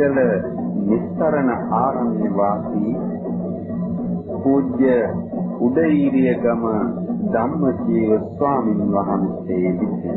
නීතිගල නිස්තරණ ආරණ්‍ය වාසී පූජ්‍ය උදේීරිය ගම ධම්මජීව ස්වාමීන් වහන්සේ විසින්.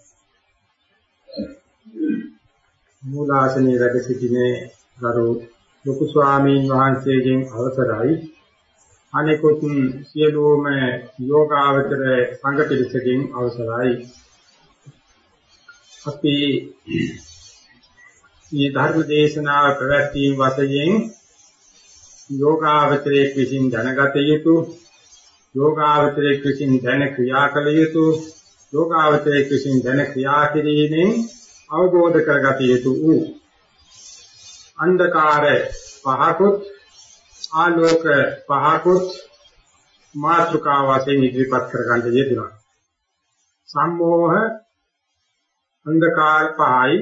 මූලාසනයේ වැඩ සිටිනේ ගරු ලොකු ස්වාමීන් වහන්සේගෙන් අවසරයි. අනෙකුත් සියලුම යෝගාවචර සංඝ පිරිසකින් අවසරයි. අපි මේ ධර්ම දේශනාව පැවැත්වීම වශයෙන් යෝගාවචරයේ විසින් දැනගත යුතු යෝගාවචරයේ විසින් දැන ක්‍රියා කළ යුතු යෝගාවචරයේ විසින් දැන ක්‍රියා කිරීමෙන් අවබෝධ කරගත යුතු වූ අන්ධකාර පහකුත් ආලෝක පහකුත් මාත්‍රකාව වශයෙන් ඉදිරිපත් කරගන්න යෙදුණා. සම්මෝහ අන්ධකාර පහයි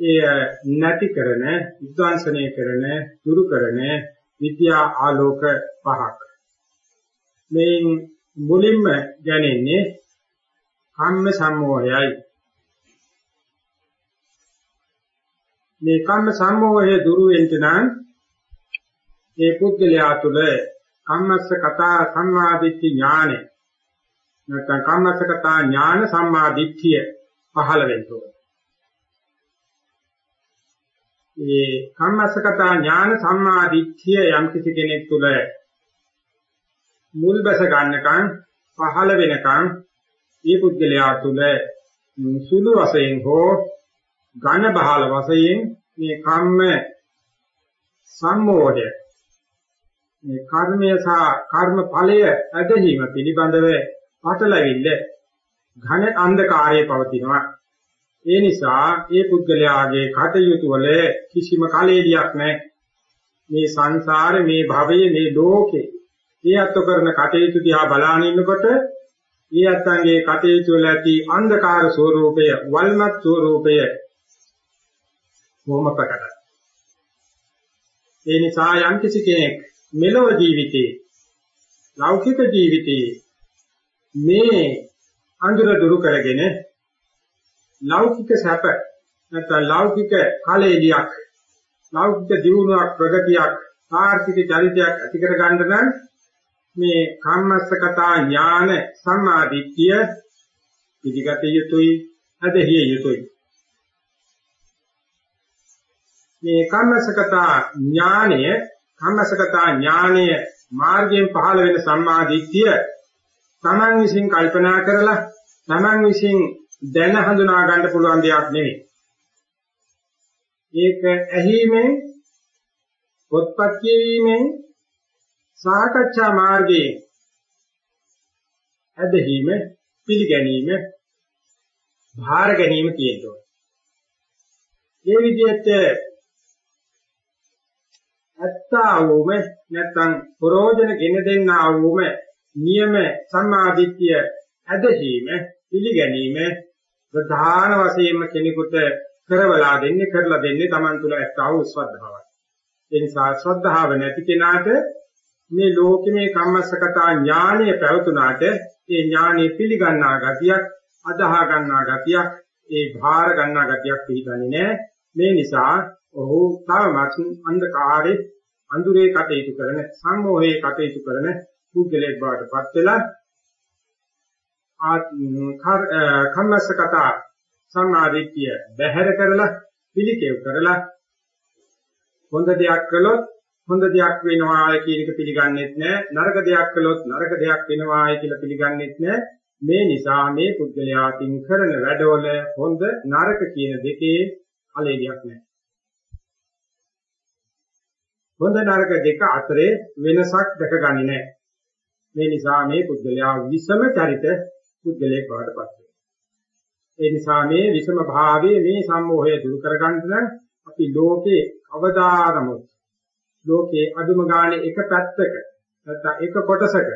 ඒ නැති කරන, විද්වාංශනය කරන, දුරු කරන විද්‍යා ආලෝක පහක්. මේ මුලින්ම දැනෙන්නේ කම්ම සම්මෝහයයි මේ කම්ම සම්මෝහය දුරු වෙන්න නම් ඒ පුද්ගලයා තුළ කම්මස්ස කතා සම්මාදිට්ඨි ඥානෙ නැත්නම් කම්මස්ස කතා ඥාන සම්මාදිට්ඨිය පහළ වෙන්න ඕනේ. ඒ කම්මස්ස කතා ඥාන සම්මාදිට්ඨිය යම් කිසි කෙනෙක් තුළ මුල් බැස ගන්නකන් පහළ වෙනකන් මේ පුද්ගලයා තුළ සුළු වශයෙන් හෝ ඝන බහල වශයෙන් මේ කම්ම සම්මෝහය මේ කර්මය සහ කර්ම ඵලය ඇදහිීම පිළිබඳව පටලැවිල්ල ඝන අන්ධකාරයේ පවතිනවා. ඒ නිසා ඒ පුද්ගලයාගේ කටයුතු වල කිසිම කලෙලියක් නැහැ. මේ සංසාරේ මේ භවයේ මේ ලෝකේ ඒ අත්ව කරන කටයුතු දිහා බලාගෙන ඉන්නකොට ඒ අත්ංගේ කටයුතු වල ඇති අන්ධකාර ස්වરૂපය වල්මත් ස්වરૂපය බොහොම ප්‍රකටයි. ඒ නිසා යම් කිසි කෙනෙක් මෙලොව ජීවිතේ ලෞකික ජීවිතේ මේ අඳුර දුරු කරගෙන ලෞකික සැප නැත්නම් ලෞකික කලෙලියක් ලෞකික දියුණුවක් ප්‍රගතියක් ආර්ථික චරිතයක් ඇති කර ගන්න නම් මේ කම්මස්සකතා ඥාන සම්මාදිට්ඨිය පිළිගත යුතුයි අධිය යුතුයි මේ කම්මසකතා ඥානය කම්මසකතා ඥානය මාර්ගයෙන් පහළ වෙන සම්මා දිට්ඨිය තමන් විසින් කල්පනා කරලා තමන් විසින් දැන හඳුනා ගන්න පුළුවන් දෙයක් නෙවෙයි. ඒක ඇහිීමෙන් පොත්පත් කියවීමෙන් සාකච්ඡා මාර්ගයේ ඇදහිීම පිළිගැනීම භාර ගැනීම කියනවා. ඒ විදිහට ඇත්තා වූම නැත්නම් ප්‍රෝජන ගෙන දෙන්නා වූම නියම සම්මාදිට්ඨිය ඇදහිීම පිළිගැනීම ප්‍රධාන වශයෙන්ම කෙනෙකුට කරවලා දෙන්නේ කරලා දෙන්නේ Taman තුල ඇත්තා වූ ශ්‍රද්ධාවයි. ඒ නිසා ශ්‍රද්ධාව නැති කෙනාට මේ ලෝකමේ කම්මස්සකතා ඥානය පැවතුනාට ඒ ඥානය පිළිගන්නා ගතියක් අදාහ ගන්නා ගතියක් ඒ භාර ගන්නා ගතියක් පිළිගන්නේ නැහැ. මේ නිසා ඔහු තවමත් අන්ධකාරේ අඳුරේ කටයුතු කරන සම්මෝහයේ කටයුතු කරන පුද්ගලයෙක් බවට පත් වෙලා කම්මස්සකත සම්මාදිට්ඨිය බැහැර කරලා පිළිකෙව් කරලා හොඳ දෙයක් කළොත් හොඳ දෙයක් වෙනවා කියන එක පිළිගන්නෙත් නැහැ නරක දෙයක් කළොත් නරක දෙයක් වෙනවා කියලා පිළිගන්නෙත් නැහැ මේ නිසා මේ පුද්ගලයා තින් කරන වැඩවල හොඳ නරක කියන දෙකේ අලෙලියක් නැහැ හොඳ නරක දෙක අතරේ වෙනසක් දැකගන්නේ නැහැ මේ නිසා මේ පුද්ගලයා විසම චරිත පුද්ගලයෙක් බවට පත් වෙනවා. ඒ නිසා මේ විෂම භාවයේ මේ සම්මෝහය දුරු කරගන්න නම් අපි ලෝකේ අවදානමුත් ලෝකේ අදුම ගානේ එක පැත්තක නැත්නම් එක කොටසක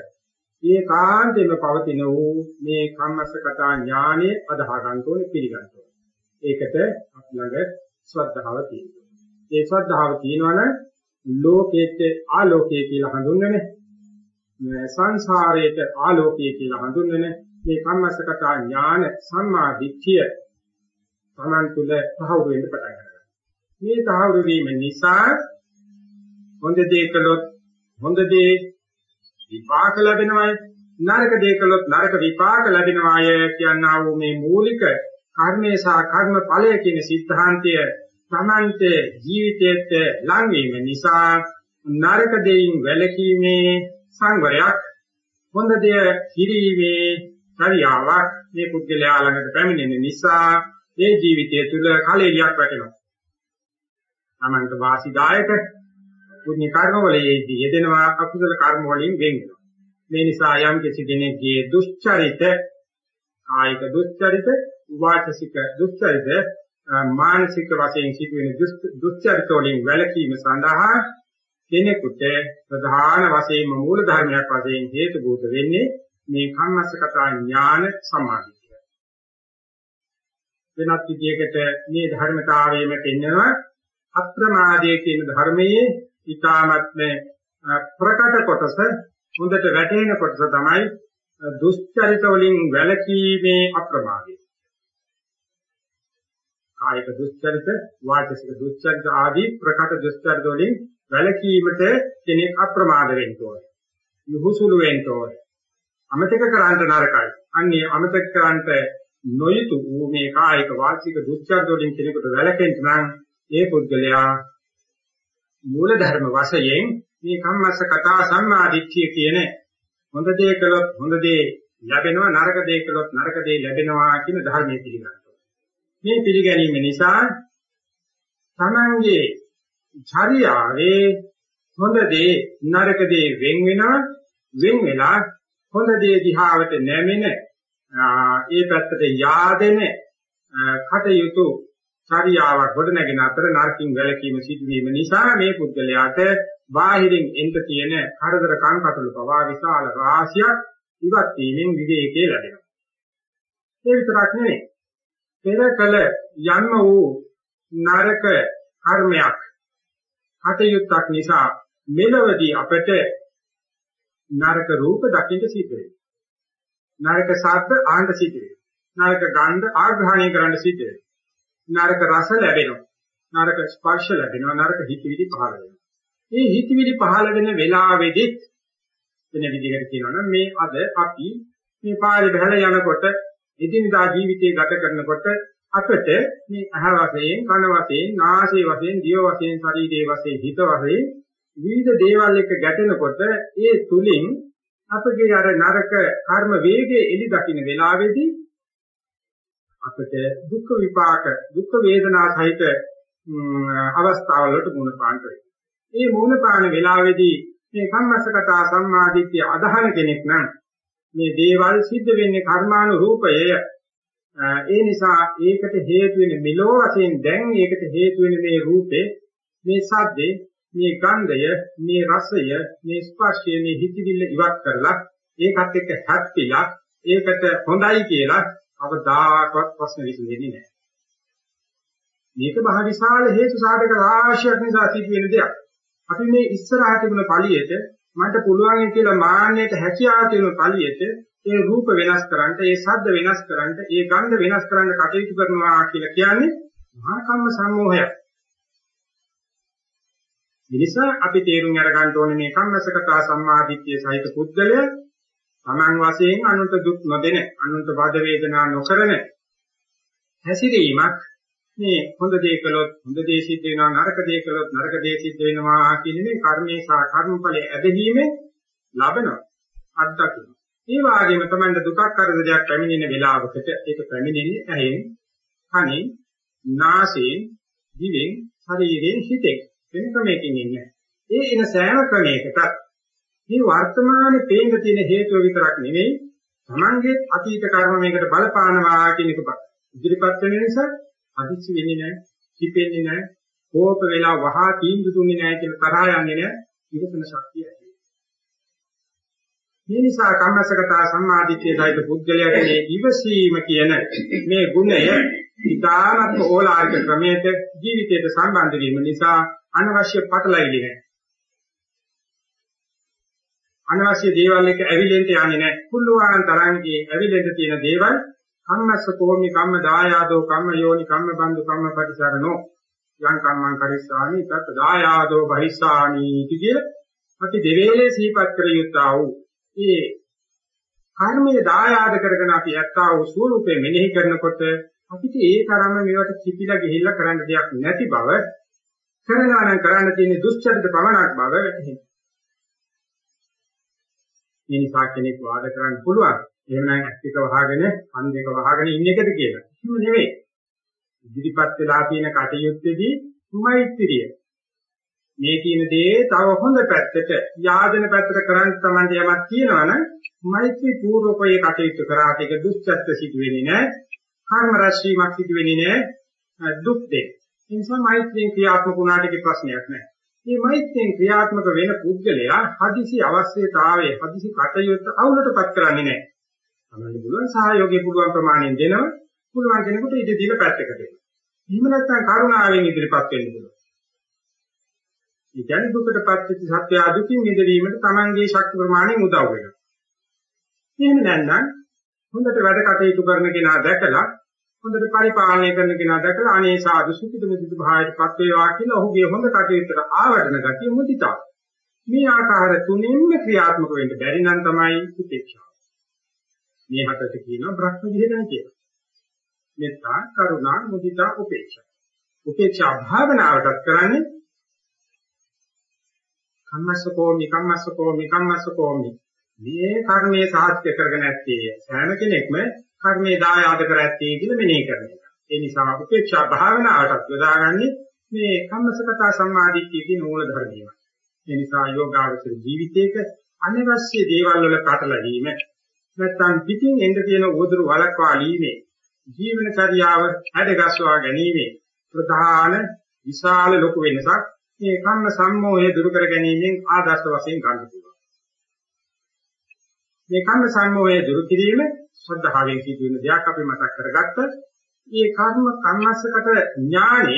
ඒකාන්තයෙන්ම පවතින වූ මේ කම්මස්සකතා ඥානෙ අදහ ගන්න ඕනේ පිළිගන්න ඕනේ. ඒකට අපි ළඟ ශ්‍රද්ධාව තියෙනවා. ඒ ශ්‍රද්ධාව තියෙනවනම් ලෝකේට ආලෝකය කියලා හඳුන්වන සංසාරයට ආලෝකය කියලා හඳුන්වන මේ කම්මස්සගත ඥාන සම්මා දිට්ඨිය තමන් තුළ තහවුරු වෙන්න පටන් ගන්නවා. මේ තහවුරු වීම නිසා හොඳ දේ කළොත් හොඳ දේ විපාක ලැබෙනවායි නරක දේ කළොත් නරක විපාක ලැබෙනවාය කියනා වූ මේ මූලික කර්මේ සහ කර්ම ඵලය කියන સિદ્ધාන්තය Tamante ජීවිතයට ලං වීම නිසා නරක දෙයින් වැළකීමේ සංවරයක් හොඳ දෙය කිරීමේ චර්යාවක් මේ පුද්ගලයා ළඟට පැමිණෙන නිසා ඒ ජීවිතය තුළ කලෙලියක් වැටෙනවා. තමන්ට වාසිදායක පුණ්‍ය කර්ම වලදී යෙදෙනවා අකුසල කර්ම වලින් වෙන් වෙනවා. මේ නිසා යම් කිසි කෙනෙක්ගේ දුෂ්චරිත කායික දුෂ්චරිත, වාචසික දුෂ්චරිත, මානසික වශයෙන් සිදුවෙන දුෂ්චරිත වලින් වැළකීම සඳහා කෙනෙකුට ප්‍රධාන වශයෙන්ම මූල ධර්මයක් වශයෙන් හේතු භූත වෙන්නේ මේ කම්මස්සකතා ඥාන සමාධිය. වෙනත් විදියකට මේ ධර්මතාවයේම පෙන්නවා අප්‍රමාදයේ කියන ධර්මයේ ඊ타මත්ම ප්‍රකට කොටස හොඳට වැටෙන කොටස තමයි දුෂ්චරිත වලින් වැළකීමේ අප්‍රමාදය. කායික දුෂ්චරිත, වාචික දුෂ්චරිත ආදී ප්‍රකට දුෂ්චරිත වලින් වැළකීමට කෙනෙක් අප්‍රමාද වෙන්න ඕනේ. යහුසුළු වෙන්න ඕනේ. අමතක කරන්නට නරකයි. අන්නේ අමතක කරන්නට නොයුතු වූ මේ කායික වාචික දුස්චර්ය වලින් කෙනෙකුට වැළකෙන්න නම් ඒ පුද්ගලයා මූල ධර්ම වශයෙන් මේ කම්මස්ස කතා සම්මාදිට්ඨිය කියන හොඳ දේ කළොත් හොඳ දේ ලැබෙනවා නරක දේ කළොත් නරක දේ ලැබෙනවා කියන ධර්මයේ පිළිගන්නවා. මේ පිළිගැනීම නිසා තමන්ගේ චර්යාවේ හොඳ දේ නරක දේ වෙන් වෙනවා වෙන් වෙලා හොඳ දේ දිහාවට නැමෙන ඒ පැත්තට yaadෙන කටයුතු චර්යාවක් ගොඩනගෙන අතර නරකින් වැළකීම සිදුවීම නිසා මේ පුද්ගලයාට බාහිරින් එන්ට තියෙන කරදර කංකටොළු පවා විශාල රාශියක් ඉවත් වීමෙන් විවේකයේ ලැබෙනවා. ඒ විතරක් නෙවෙයි. පෙර කල යන්න වූ නරක කර්මයක් කටයුත්තක් නිසා මෙලවදී අපට නරක රූප දකින්න සිද්ධ වෙනවා. නරක ශබ්ද ආහන්න සිද්ධ වෙනවා. නරක ගන්ධ ආග්‍රහණය කරන්න සිද්ධ වෙනවා. නරක රස ලැබෙනවා. නරක ස්පර්ශ ලැබෙනවා. නරක හිතවිලි පහළ වෙනවා. මේ හිතවිලි පහළ වෙන වෙලාවෙදිත් වෙන විදිහකට කියනවා නම් මේ අද අපි මේ පාරේ බහලා යනකොට එදිනදා ජීවිතේ ගත කරනකොට අපිට මේ අහ වශයෙන් කන වශයෙන් නාසය වශයෙන් දිව වශයෙන් ශරීරයේ වශයෙන් හිත වශයෙන් විවිධ දේවල් එක්ක ගැටෙනකොට ඒ තුලින් අපගේ අර නරක කර්ම වේගයේ එලි දකින්න වෙලාවේදී අපිට දුක් විපාක දුක් වේදනා සහිත අවස්ථාවලට මුණ පාන්න වෙනවා. මේ මුණ පාන වෙලාවේදී මේ කම්මස්සකතා සම්මාදිට්ඨිය අදහන කෙනෙක් නම් මේ දේවල් සිද්ධ වෙන්නේ කර්මානුරූපය ඒ නිසා ඒකට හේතු වෙන මෙලෝ වශයෙන් දැන් ඒකට හේතු වෙන මේ රූපේ මේ සද්දේ මේ ගන්ධය, මේ රසය, මේ ස්පර්ශය, මේ හිතවිල්ල ඉවත් කරලා ඒකත් එක්ක හැප්පිලා ඒකට හොඳයි කියලා අවදාකවත් ප්‍රශ්න විසඳෙන්නේ නැහැ. මේක මහ විශාල හේතු සාධක රාශියක් නිසා සිදුවෙන දෙයක්. අපි මේ ඉස්සරහට තිබුණ පළියට මට පුළුවන් කියලා මාන්නයට හැකියාව තියෙන පළියට ඒ රූප වෙනස් කරන්න, ඒ ශබ්ද වෙනස් කරන්න, ඒ ගන්ධ වෙනස් කරන්න කටයුතු කරනවා කියලා කියන්නේ මහා කම්ම සම්මෝහයක්. නිසා අපි තේරුම් අරගන්න ඕනේ මේ කම්මසකතා සම්මාදිට්ඨිය සහිත පුද්ගලයා තමන් වශයෙන් අනුන්ට දුක් නොදෙන අනුන්ට බාධ වේදනා නොකරන හැසිරීමක් මේ හොඳ දේ කළොත් හොඳ දේ සිද්ධ වෙනවා නරක දේ කළොත් නරක දේ සිද්ධ වෙනවා කියන මේ කර්මයේ සහ කර්මඵලයේ ඇදහිීමෙන් ලබනවා අත්දකින්න. ඒ වගේම තමයි දුකක් කරදරයක් පැමිණෙන වෙලාවකට ඒක පැමිණෙන්නේ ඇහෙන්, කනෙන්, නාසයෙන්, දිවෙන්, ශරීරයෙන්, හිතෙන්. වෙන ක්‍රමයකින් ඉන්නේ. ඒ එන සෑම ක්‍රමයකට මේ වර්තමානයේ පේන්න තියෙන හේතුව විතරක් නෙවෙයි තමන්ගේ අතීත කර්ම මේකට බලපානවා කියන එක ඉදිරිපත් වෙන නිසා අදිච්ච වෙන්නේ නැහැ, කිපෙන්නේ නැහැ, කෝප වෙලා වහා තීන්දුව දුන්නේ නැහැ කියලා තරහා යන්නේ නැහැ. ඉවසන ශක්තිය ඇති. මේ නිසා කම්මසගතා සම්මාදිට්ඨිය සහිත පුද්ගලයාට මේ ඉවසීම කියන මේ ගුණය ඉතාමත් ඕලාරික ක්‍රමයක ජීවිතයට සම්බන්ධ වීම නිසා අනවශ්‍ය පටලැවිලි නැහැ. අනවශ්‍ය දේවල් එක ඇවිලෙන්න යන්නේ නැහැ. කුල්ලුවාන් තරංගේ ඇවිලෙන්න තියෙන දේවල් කම්මස්ස කෝමි කම්ම දායාදෝ කම්ම යෝනි කම්ම බන්දු කම්ම පටිසරණෝ යං කම්මං කරිස්සාමි තත් දායාදෝ බහිස්සාමි කිය අපි දෙවේලේ සිහිපත් කර යුත්තා වූ මේ කර්මයේ දායාද කරගෙන අපි යත්තා වූ ස්වરૂපේ මෙනෙහි කරනකොට අපිට ඒ තරම මේවට කිපිලා ගිහිල්ලා කරන්න දෙයක් නැති බව කරනවා නම් කරන්න තියෙන දුෂ්චරිත පවණක් බව වැටහෙනවා. මේ නිසා කෙනෙක් වාද කරන්න පුළුවන්. එහෙම නම් ඇස් දෙක වහගෙන, කන් දෙක වහගෙන ඉන්න එකද කියලා. කිසිම නෙවෙයි. ඉදිරිපත් වෙලා තියෙන කටයුත්තේදී මෛත්‍රිය. මේ කියන දේ තව හොඳ පැත්තට, යාදන පැත්තට කරන්න තමයි යමක් කියනවනම් මෛත්‍රී පූර්වකයේ කටයුතු කරාට ඒක දුෂ්චරිත සිදු වෙන්නේ නැහැ. කර්ම රැස්වීමක් සිදු වෙන්නේ නැහැ. දුක් දෙක. ඒ නිසා මෛත්‍රියෙන් ක්‍රියාත්මක වුණාට ඒක ප්‍රශ්නයක් නැහැ. මේ මෛත්‍රියෙන් ක්‍රියාත්මක වෙන පුද්ගලයා හදිසි අවශ්‍යතාවයේ හදිසි කටයුත්ත අවුලටපත් කරන්නේ නැහැ. තමයි පුළුවන් සහයෝගය පුළුවන් ප්‍රමාණයෙන් දෙනවා. පුළුවන් කෙනෙකුට ඉඳ දීලා පැත්තකට දෙනවා. එහෙම නැත්නම් කරුණාවෙන් ඉදිරිපත් වෙන්න පුළුවන්. ඒ කියන්නේ දුකටපත් වෙච්ච සත්‍ය අදුකින් මිදවීමට Tamanගේ ශක්ති ප්‍රමාණයෙන් උදව් වෙනවා. එහෙම නැත්නම් හොඳට වැඩ කටයුතු කරන කෙනා දැකලා හොඳට පරිපාලනය කරන කෙනා දැකලා අනේ සාදු සුඛිත මුදිත භාවයටපත් වේවා කියලා ඔහුගේ හොඳ කටයුත්තට ආවඩන ගතිය මුදිතා. මේ ආකාර තුනෙන්ම ක්‍රියාත්මක වෙන්න බැරි නම් තමයි උපේක්ෂාව. මේ හතට කියනවා බ්‍රහ්ම විහෙරණ කියලා. මෙත්තා කරුණා මුදිතා උපේක්ෂා. උපේක්ෂා භාවනාවටත් කරන්නේ කම්මස්සකෝමි කම්මස්සකෝමි කම්මස්සකෝමි මේ කර්මයේ සාහිත්‍ය කරගෙන ඇත්තේ සෑම කෙනෙක්ම කර්මයේ දායාද කර ඇත්තේ කියලා මෙනෙහි කරන එක. ඒ නිසා උපේක්ෂා භාවනාවටත් යොදාගන්නේ මේ කම්මසකතා සම්මාදිට්ඨියගේ මූල ධර්මයයි. ඒ නිසා යෝගාවචර ජීවිතයක අනවශ්‍ය දේවල් වල පටලැවීම නැත්නම් පිටින් එන්න තියෙන උවදුරු වලක්වා ලීමේ ජීවන චර්යාව හැඩගස්වා ගැනීම ප්‍රධාන විශාල ලොකු වෙනසක් මේ කම්ම සම්මෝහය දුරු කර ගැනීමෙන් ආදර්ශ වශයෙන් ගන්න පුළුවන්. මේ කම්ම සම්මෝහය දුරු කිරීම ශ්‍රද්ධාවෙන් සිදුවෙන දෙයක් අපි මතක් කරගත්ත. මේ කර්ම කම්මස්සකට ඥානය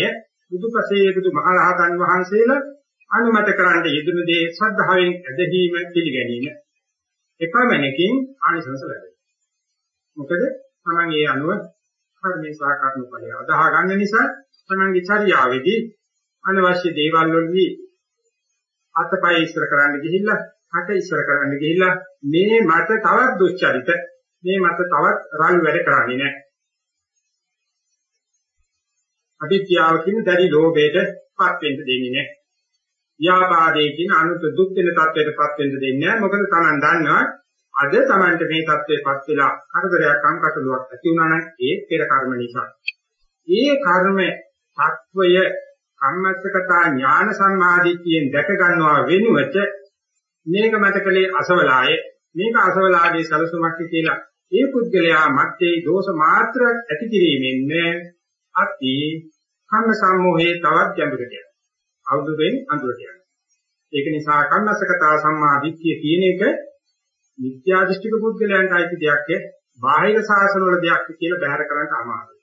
බුදුපසේ බුදු මහරහතන් වහන්සේලා අනුමත කරන්න යෙදුන දේ ශ්‍රද්ධාවෙන් ඇදහිීම පිළිගැනීම. එපමණකින් ආනිසංස ලැබෙනවා. මොකද තමන් ඒ අනුව කර්මේ සහ කර්මඵලය අදාහ ගන්න නිසා තමන්ගේ චර්යාවේදී අනවශ්‍ය දේවල් වලදී අතපය ඉස්සර කරන්න ගිහිල්ලා කට ඉස්සර කරන්න ගිහිල්ලා මේ මට තවත් දුස්චරිත මේ මට තවත් රළු වැඩ කරන්නේ නැහැ. අවිද්‍යාව කියන දැඩි ලෝභයට පත් වෙන්න දෙන්නේ නැහැ. ව්‍යාපාදයේ කියන අනුත දුක් වෙන තත්ත්වයටපත් වෙන්න දෙන්නේ නැහැ. මොකද Taman දන්නවා අද Tamanට මේ තත්ත්වයටපත් වෙලා කරදරයක් අම්කටලුවක් ඇති වුණා නම් ඒ පෙර කර්ම නිසා. ඒ කර්ම තත්වය කම්මස්සකතා ඥාන සම්මාදිටියෙන් දැක ගන්නවා වෙනුවට මේක මතකලේ අසවලායේ මේක අසවලාගේ සලසුමක් කියලා ඒ පුද්ගලයා මැත්තේ දෝෂ මාත්‍ර ඇති කිරීමෙන් අති කම්ම සම්මෝහයේ තවත් ගැඹුරට යනවා. අවුදුෙන් අඳුරට යනවා. ඒක නිසා කම්මසකතා සම්මාදිට්ඨිය කියන එක මිත්‍යා දෘෂ්ටික පුද්ගලයන්ට අයිති දෙයක් බාහිර සාසනවල දෙයක් කියලා බැහැර කරන්න අමාරුයි.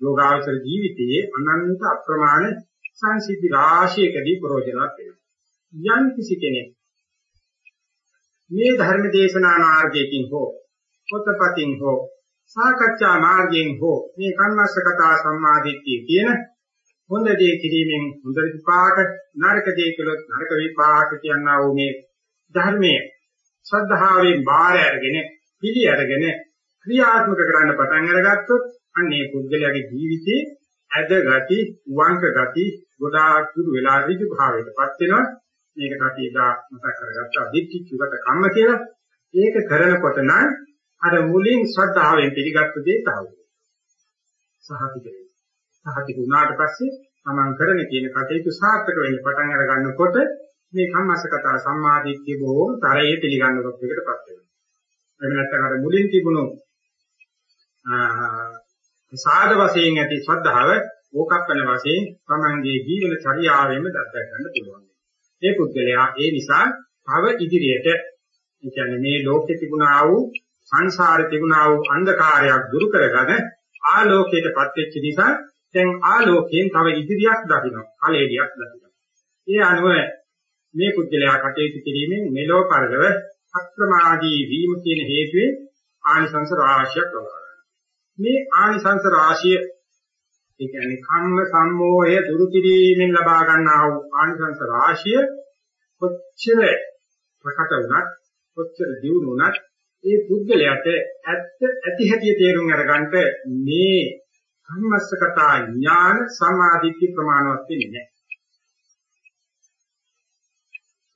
යෝගාවචර ජීවිතයේ අනන්ත අප්‍රමාණ සංසිද්ධි රාශියකදී ප්‍රයෝජනවත් වෙනවා. යම් කිසි කෙනෙක් මේ ධර්ම දේශනා මාර්ගයෙන් හෝ පොතපතින් හෝ සාකච්ඡා මාර්ගයෙන් හෝ මේ කම්මස්සකතා සම්මාදිට්ඨිය කියන හොඳ දේ කිරීමෙන් හොඳ විපාක නරක දේ කළොත් නරක විපාක කියනවා වූ මේ ධර්මයේ ශ්‍රද්ධාවෙන් බාර අරගෙන පිළි අරගෙන ක්‍රියාත්මක කරන්න පටන් අරගත්තොත් අන්නේ පුද්ගලයාගේ ජීවිතේ ඇද ගති වංක ගති ගොඩාක් දුර වෙලා ඍජු භාවයටපත් වෙනවා. මේකට අපි එදා මතක් කරගත්තා දික්ටි චුගත කම්ම කියලා. ඒක කරනකොට නම් අර මුලින් ශ්‍රද්ධාවෙන් පිළිගත්තු දේ තව. සහතික වෙනවා සහතික වුණාට පස්සේ තමන් කරන කියන කටයුතු සාර්ථක වෙන්න පටන් අර ගන්නකොට මේ කම්මස්සකතා සම්මාදිට්ඨිය බොහෝ තරයේ පිළිගන්නකොට එකටපත් වෙනවා එහෙම නැත්නම් අර මුලින් තිබුණු සාද වශයෙන් ඇති ශ්‍රද්ධාව ඕකප්පන වශයෙන් තමන්ගේ ජීවන චර්යාවෙම දක්ව ගන්න පුළුවන්. ඒ පුද්ගලයා ඒ නිසා තව ඉදිරියට ඒ කියන්නේ මේ ලෝකේ තිබුණා වූ සංසාරේ තිබුණා වූ අන්ධකාරයක් දුරු කරගෙන ආලෝකයටපත් වෙච්ච නිසා දැන් ආලෝකයෙන් තව ඉදිරියක් දකිනවා. කලෙලියක් දකිනවා. ඒ අනුව මේ පුද්ගලයා කටයුතු කිරීමෙන් මෙලෝ පරලව අක්‍රමාදී වීම කියන හේතුවේ ආනිසංස රාශියක් ලබනවා. මේ ආනිසංස රාශිය ඒ කියන්නේ කම්ම සම්මෝහය දුරු කිරීමෙන් ලබා ගන්නා වූ ආනිසංස රාශිය කොච්චර ප්‍රකට වුණත් කොච්චර දියුණු වුණත් ඒ පුද්ගලයාට ඇත්ත ඇති හැටි තේරුම් අරගන්න මේ කම්මස්සකතා ඥාන සමාධිත්‍ය ප්‍රමාණවත් වෙන්නේ නැහැ.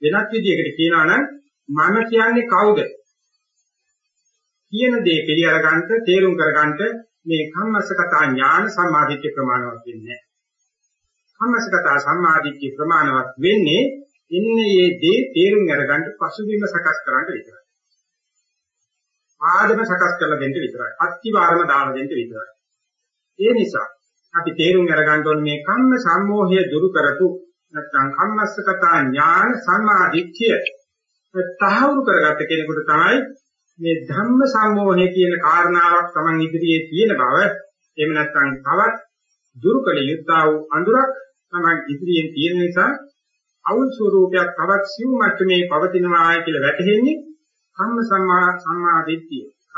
වෙනත් විදිහකට කියනවා නම් මම කියන්නේ කවුද? කියන දේ පිළි අරගන්න තේරුම් කරගන්න මේ කම්මස්සකතා ඥාන සම්මාදිට්ඨිය ප්‍රමාණවත් වෙන්නේ නැහැ. කම්මස්සකතා සම්මාදිට්ඨිය ප්‍රමාණවත් වෙන්නේ ඉන්නේ මේ දේ තේරුම් අරගන්න පසුබිම සකස් කරන්න විතරයි. ආදම සකස් කරලා දෙන්න විතරයි. අත්තිවාරම දාන දෙන්න විතරයි. ඒ නිසා අපි තේරුම් අරගන්න ඕනේ මේ කම්ම සම්මෝහය දුරු කරපු නැත්නම් කම්මස්සකතා ඥාන සම්මාදිට්ඨිය තහවුරු කරගත්ත කෙනෙකුට තමයි මේ ධම්ම සම්මෝහය කියන කාරණාවක් Taman ඉදිරියේ තියෙන බව එහෙම නැත්නම් තවත් දුරුකල යුද්ධා වූ අඳුරක් Taman ඉදිරියෙන් තියෙන නිසා අවුල් ස්වરૂපයක් තවත් සිව් මට්ටමේ පවතිනවායි කියලා වැටහෙන්නේ කම්ම සම්මා සම්මා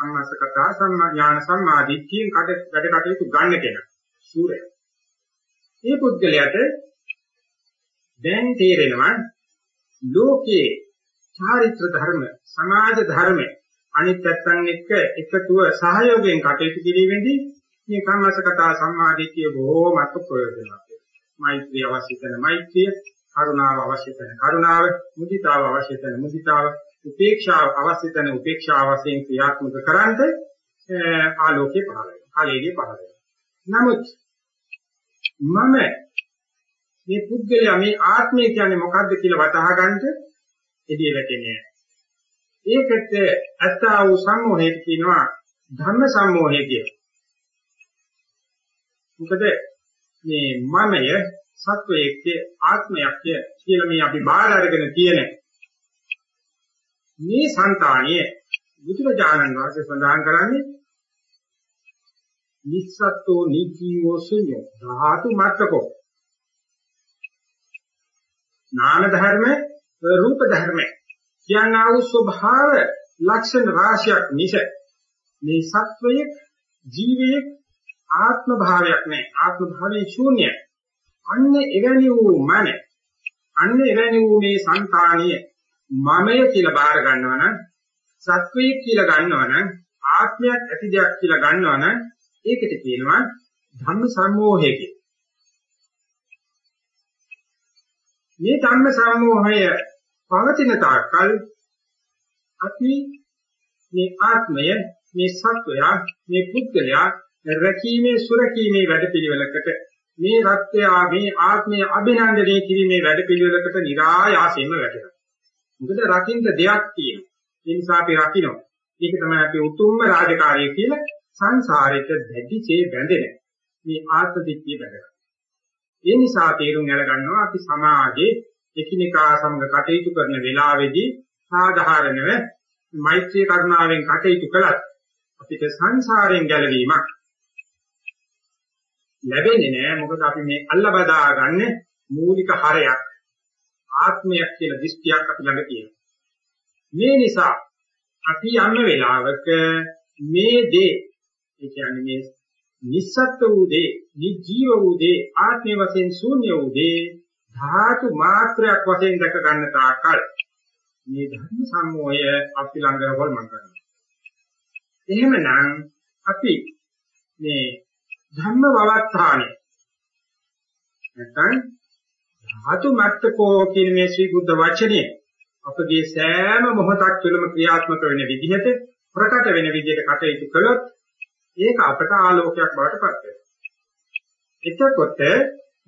දිට්ඨිය කම්මසකතා සම්මා ඥාන සම්මා දිට්ඨියෙන් කඩ වැඩ කටයුතු ගන්න කෙනා සූරය. මේ පුද්ගලයාට දැන් තේරෙනවා ලෝකේ චාරිත්‍ර ධර්ම සමාජ ධර්ම අනිත් පැත්තන් එක්ක එකතුව සහයෝගයෙන් කටයුතු කිරීමේදී මේ කම්මසකතා සම්මාදිටිය බොහෝමත් ප්‍රයෝජනවත් වෙනවා. මෛත්‍රිය අවශ්‍ය කරන මෛත්‍රිය, කරුණාව අවශ්‍ය කරන කරුණාව, මුදිතාව අවශ්‍ය කරන මුදිතාව, උපේක්ෂාව අවශ්‍ය කරන උපේක්ෂාව වශයෙන් ක්‍රියාත්මක කරන්ද ආලෝකේ පහළ වෙනවා. ආලෝකේ පහළ වෙනවා. නමුත් මම මේ පුද්ගලයා මේ ආත්මය කියන්නේ මොකක්ද කියලා වටහා ගන්නට එළිය වැටෙන්නේ නැහැ. ඒකට අත්තා වූ සම්මෝහයට කියනවා ධම්ම සම්මෝහය කියලා. මොකද මේ මමය සත්වයේක්ය ආත්මයක්ය කියලා මේ අපි බාහිර අරගෙන තියෙන මේ సంతාණය බුදුරජාණන් වහන්සේ සඳහන් කරන්නේ නිස්සත්ෝ නීචීවෝ සියෝ ධාතු මත්තකෝ. නාම ධර්ම රූප ධර්ම කියනා වූ ස්වභාව ලක්ෂණ රාශියක් මිස මේ සත්වයේ ජීවයේ ආත්ම භාවයක් නැහැ ආත්ම භාවයේ ශූන්‍යයි. අන්න එවැනි වූ මන අන්න එවැනි වූ මේ సంతාණිය මමය කියලා බාර ගන්නවා නම් සත්වයේ කියලා ගන්නවා නම් ආත්මයක් ඇති දෙයක් කියලා ගන්නවා නම් ඒකට කියනවා ධම්ම සම්මෝහය කියලා. මේ ධම්ම සම්මෝහය පවතින තාක්කල් අපි මේ ආත්මය මේ සත්වයා මේ පුද්ගලයා රැකීමේ සුරකීමේ වැඩපිළිවෙලකට මේ රත්ත්‍යා මේ ආත්මය අභිනන්දනය කිරීමේ වැඩපිළිවෙලකට નિરાයාසයෙන්ම වැටෙනවා. මොකද රකින්න දෙයක් තියෙනවා. ඒ නිසා අපි රකින්න. ඒක තමයි අපි උතුම්ම රාජකාරිය කියලා සංසාරෙට දැඩිසේ බැඳෙන මේ ආත්ම දිට්ඨිය බැඳගන්න. ඒ නිසා තේරුම් අරගන්නවා අපි සමාජයේ එකිනෙකා සමග කටයුතු කරන වෙලාවේදී සාධාරණව මෛත්‍රී කරුණාවෙන් කටයුතු කළත් අපිට සංසාරයෙන් ගැලවීමක් ලැබෙන්නේ නැහැ මොකද අපි මේ අල්ලබදා ගන්න මූලික හරයක් ආත්මයක් කියලා දෘෂ්ටියක් අපි ළඟ තියෙනවා මේ නිසා අපි යම් වෙලාවක මේ දේ ඒ කියන්නේ මේ නිස්සත්ත්ව වූ දේ, නිජීව වූ දේ, ආත්මය වශයෙන් ශූන්‍ය වූ දේ ධාතු මාත්‍රයක් වශයෙන් දැක ගන්න තාකල් මේ ධර්ම සම්මෝහය අපි ළඟ හොල්මන් කරනවා. එහෙමනම් අපි මේ ධම්ම වවත්තානෙ නැත්නම් ධාතු මත්තකෝ කියන මේ ශ්‍රී බුද්ධ වචනේ අපගේ සෑම මොහොතක් තුළම ක්‍රියාත්මක වෙන විදිහට ප්‍රකට වෙන විදිහට කටයුතු කළොත් ඒක අපට ආලෝකයක් බවට පත් වෙනවා. එතකොට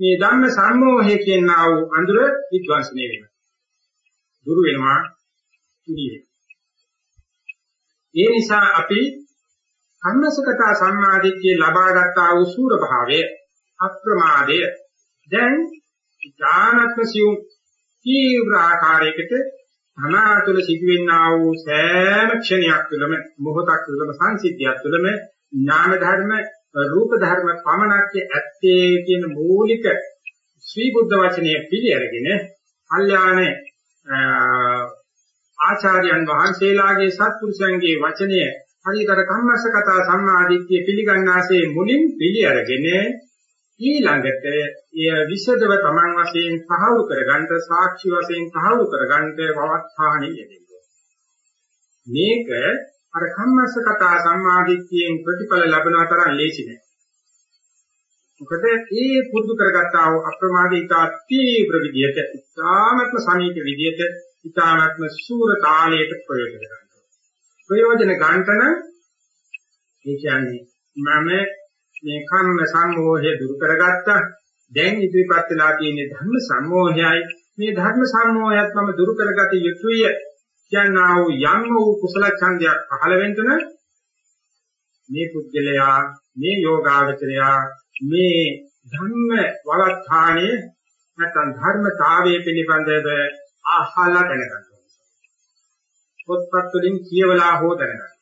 මේ ධම්ම සම්මෝහය කියනා වූ අඳුර විද්වාංශනය වෙනවා. දුරු වෙනවා තුනී ඒ නිසා අපි කම්මසකතා සම්මාදිට්ඨිය ලබාගත් ආ වූ සූර භාවය අප්‍රමාදය දැන් ඥානත්ම සියුම් තීව්‍ර ආකාරයකට අනාතුල සිදුවෙනා වූ සෑම ක්ෂණයක් තුළම මොහොතක් තුළම සංසිද්ධියක් තුළම ඥාන ධර්ම රූප ධර්ම පමණක් ඇත්තේ කියන මූලික ශ්‍රී බුද්ධ වචනය පිළිඅරගෙන කල්යාණ ආචාර්යයන් වහන්සේලාගේ සත්පුරුෂයන්ගේ වචනය හරිතර කම්මස්ස කතා සම්මාදිට්ඨිය පිළිගන්නාසේ මුලින් පිළිඅරගෙන ඊළඟට එය විසදව Taman වශයෙන් සාහවු කරගන්න සාක්ෂි වශයෙන් සාහවු කරගන්න වවත්තාණිය යෙදෙනවා මේක අර කම්මස්ස කතා සම්මාදිට්ඨියෙන් ප්‍රතිඵල ලැබෙනා තරම් ලේසි නෑ. මොකද ඒ පුරුදු කරගත්තා වූ අප්‍රමාදීතා තීව්‍ර විදියට ඉතාමත්ම සමීප විදියට ඉතාමත්ම සූර තාලයට ප්‍රයෝජන ගන්නවා. ප්‍රයෝජන ගන්නතන ඒ කියන්නේ මම මේ කම්ම සම්මෝහය දුරු කරගත්තා දැන් ඉදිරිපත් වෙලා තියෙන ධර්ම සම්මෝහයයි මේ ධර්ම සම්මෝහයත් මම දුරු කරගත යුතුය කියනා වූ යම් වූ කුසල ඡන්දයක් පහළ වෙන්න මේ පුද්ගලයා මේ යෝගාවචරයා මේ ධර්ම වලත්ථානය නැත්නම් ධර්මතාවයේ පිළිබඳව අහලා දැනගන්න ඕනේ. පොත්පත් වලින් කියවලා හෝ දැනගන්න.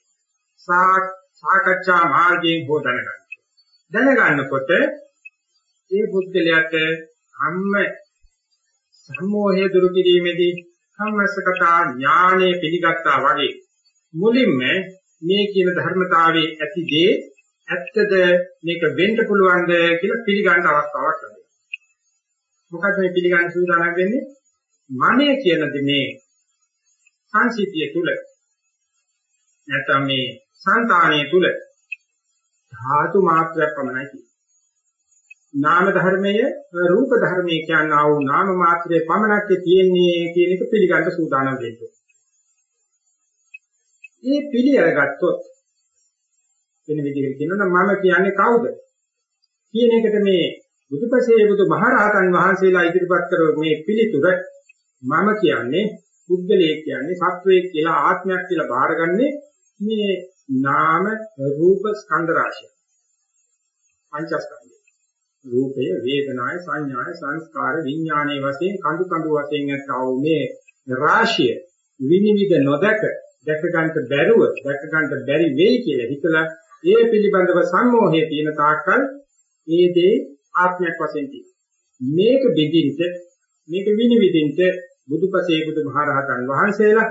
සාකච්ඡා මාර්ගයෙන් හෝ දැනගන්න. දැනගන්නකොට ඒ පුද්ගලයාට ධම්ම සම්මෝහය දුරු කිරීමේදී සම්මස්සකතා ඥානය පිළිගත්තා වගේ මුලින්ම මේ කියන ධර්මතාවයේ ඇතිදී ඇත්තද මේක වෙන්න පුළුවන්ද කියලා පිළිගන්න අවස්ථාවක් ලැබෙනවා. මොකද මේ පිළිගන්න සූදානම් වෙන්නේ? මමයේ කියන මේ සංසිතිය තුල. නැත්නම් මේ සංතාණය තුල. ධාතු මාත්‍රයක් පමණයි තියෙන්නේ. නාම ධර්මයේ රූප ධර්මයේ කියනා වූ නාම මාත්‍රයේ පමණක් තියෙන්නේ කියන එක පිළිගන්න සූදානම් වෙන්න. මේ පිළිඅරගත්තොත් වෙන විදිහකට කියනවා මම කියන්නේ කවුද කියන එකට මේ බුදුපසේ බුදු මහරහතන් වහන්සේලා ඉදිරිපත් කරන මේ පිළිතුර මම කියන්නේ පුද්ගලයෙක් කියන්නේ සත්වයෙක් කියලා ආත්මයක් කියලා බාරගන්නේ මේ නාම රූප ස්කන්ධ රාශිය. පංචස්කන්ධය. රූපය, වේදනාය, සංඥාය, සංස්කාර, විඥානයේ වශයෙන් කඳු කඳු වශයෙන් ඇත්තව මේ රාශිය විනිවිද නොදක දැක ගන්නට බැරුව දැක ගන්නට බැරි වෙයි කියලා හිතලා ඒ පිළිබඳව සම්මෝහයේ තියෙන තාක්කල් ඒ දේ ආත්මයක් වශයෙන් තියෙනවා. මේක බෙදින්ට මේක විනිවිදින්ට බුදුපසේ බුදුමහරහතන් වහන්සේලා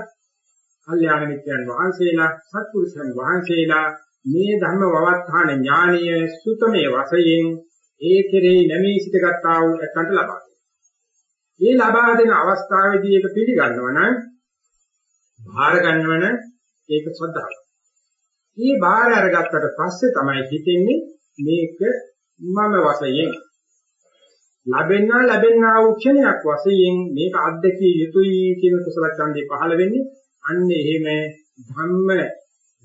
කල්යාණ මිත්‍රයන් වහන්සේලා සත්පුරුෂයන් වහන්සේලා මේ ධර්ම වවත්තාන ඥානීය සුතමේ වශයෙන් ඒ කෙරෙහි නැමී සිටගත්තා වූ එකන්ට ලබා දෙනවා. මේ ලබා දෙන අවස්ථාවේදී ඒක පිළිගන්නවා නම් බාර ගන්නවන ඒක ශ්‍රද්ධාව. මේ බාර අරගත්තට පස්සේ තමයි හිතෙන්නේ මේක මම වශයෙන් ලැබෙන්නා ලැබෙන්නා වූ ක්ෂණයක් වශයෙන් මේක අත්දැකිය යුතුයි කියන කුසල ඡන්දේ පහළ වෙන්නේ අන්න එහෙම ධම්ම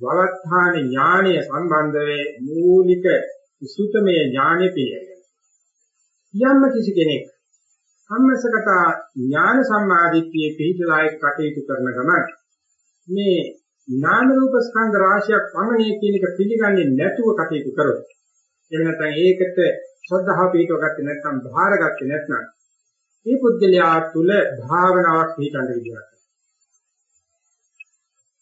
වවත්තාන ඥානය සම්බන්ධවේ මූලික සුතමේ ඥානෙ පිළිගන්න. යම්ම කිසි කෙනෙක් සම්මසකට ඥාන සම්මාදිට්ඨියේ පිහිටලා එක් කටයුතු කරන ගමන් මේ නාම රූප ස්කන්ධ රාශියක් පමණේ කියන එක පිළිගන්නේ නැතුව කටයුතු කරොත් එහෙම නැත්නම් ඒකට ශ්‍රද්ධාව පිටව ගත්තේ නැත්නම් භාරගත්තේ නැත්නම් මේ පුද්ගලයා තුල භාවනාවක් පිටන්න විදියක්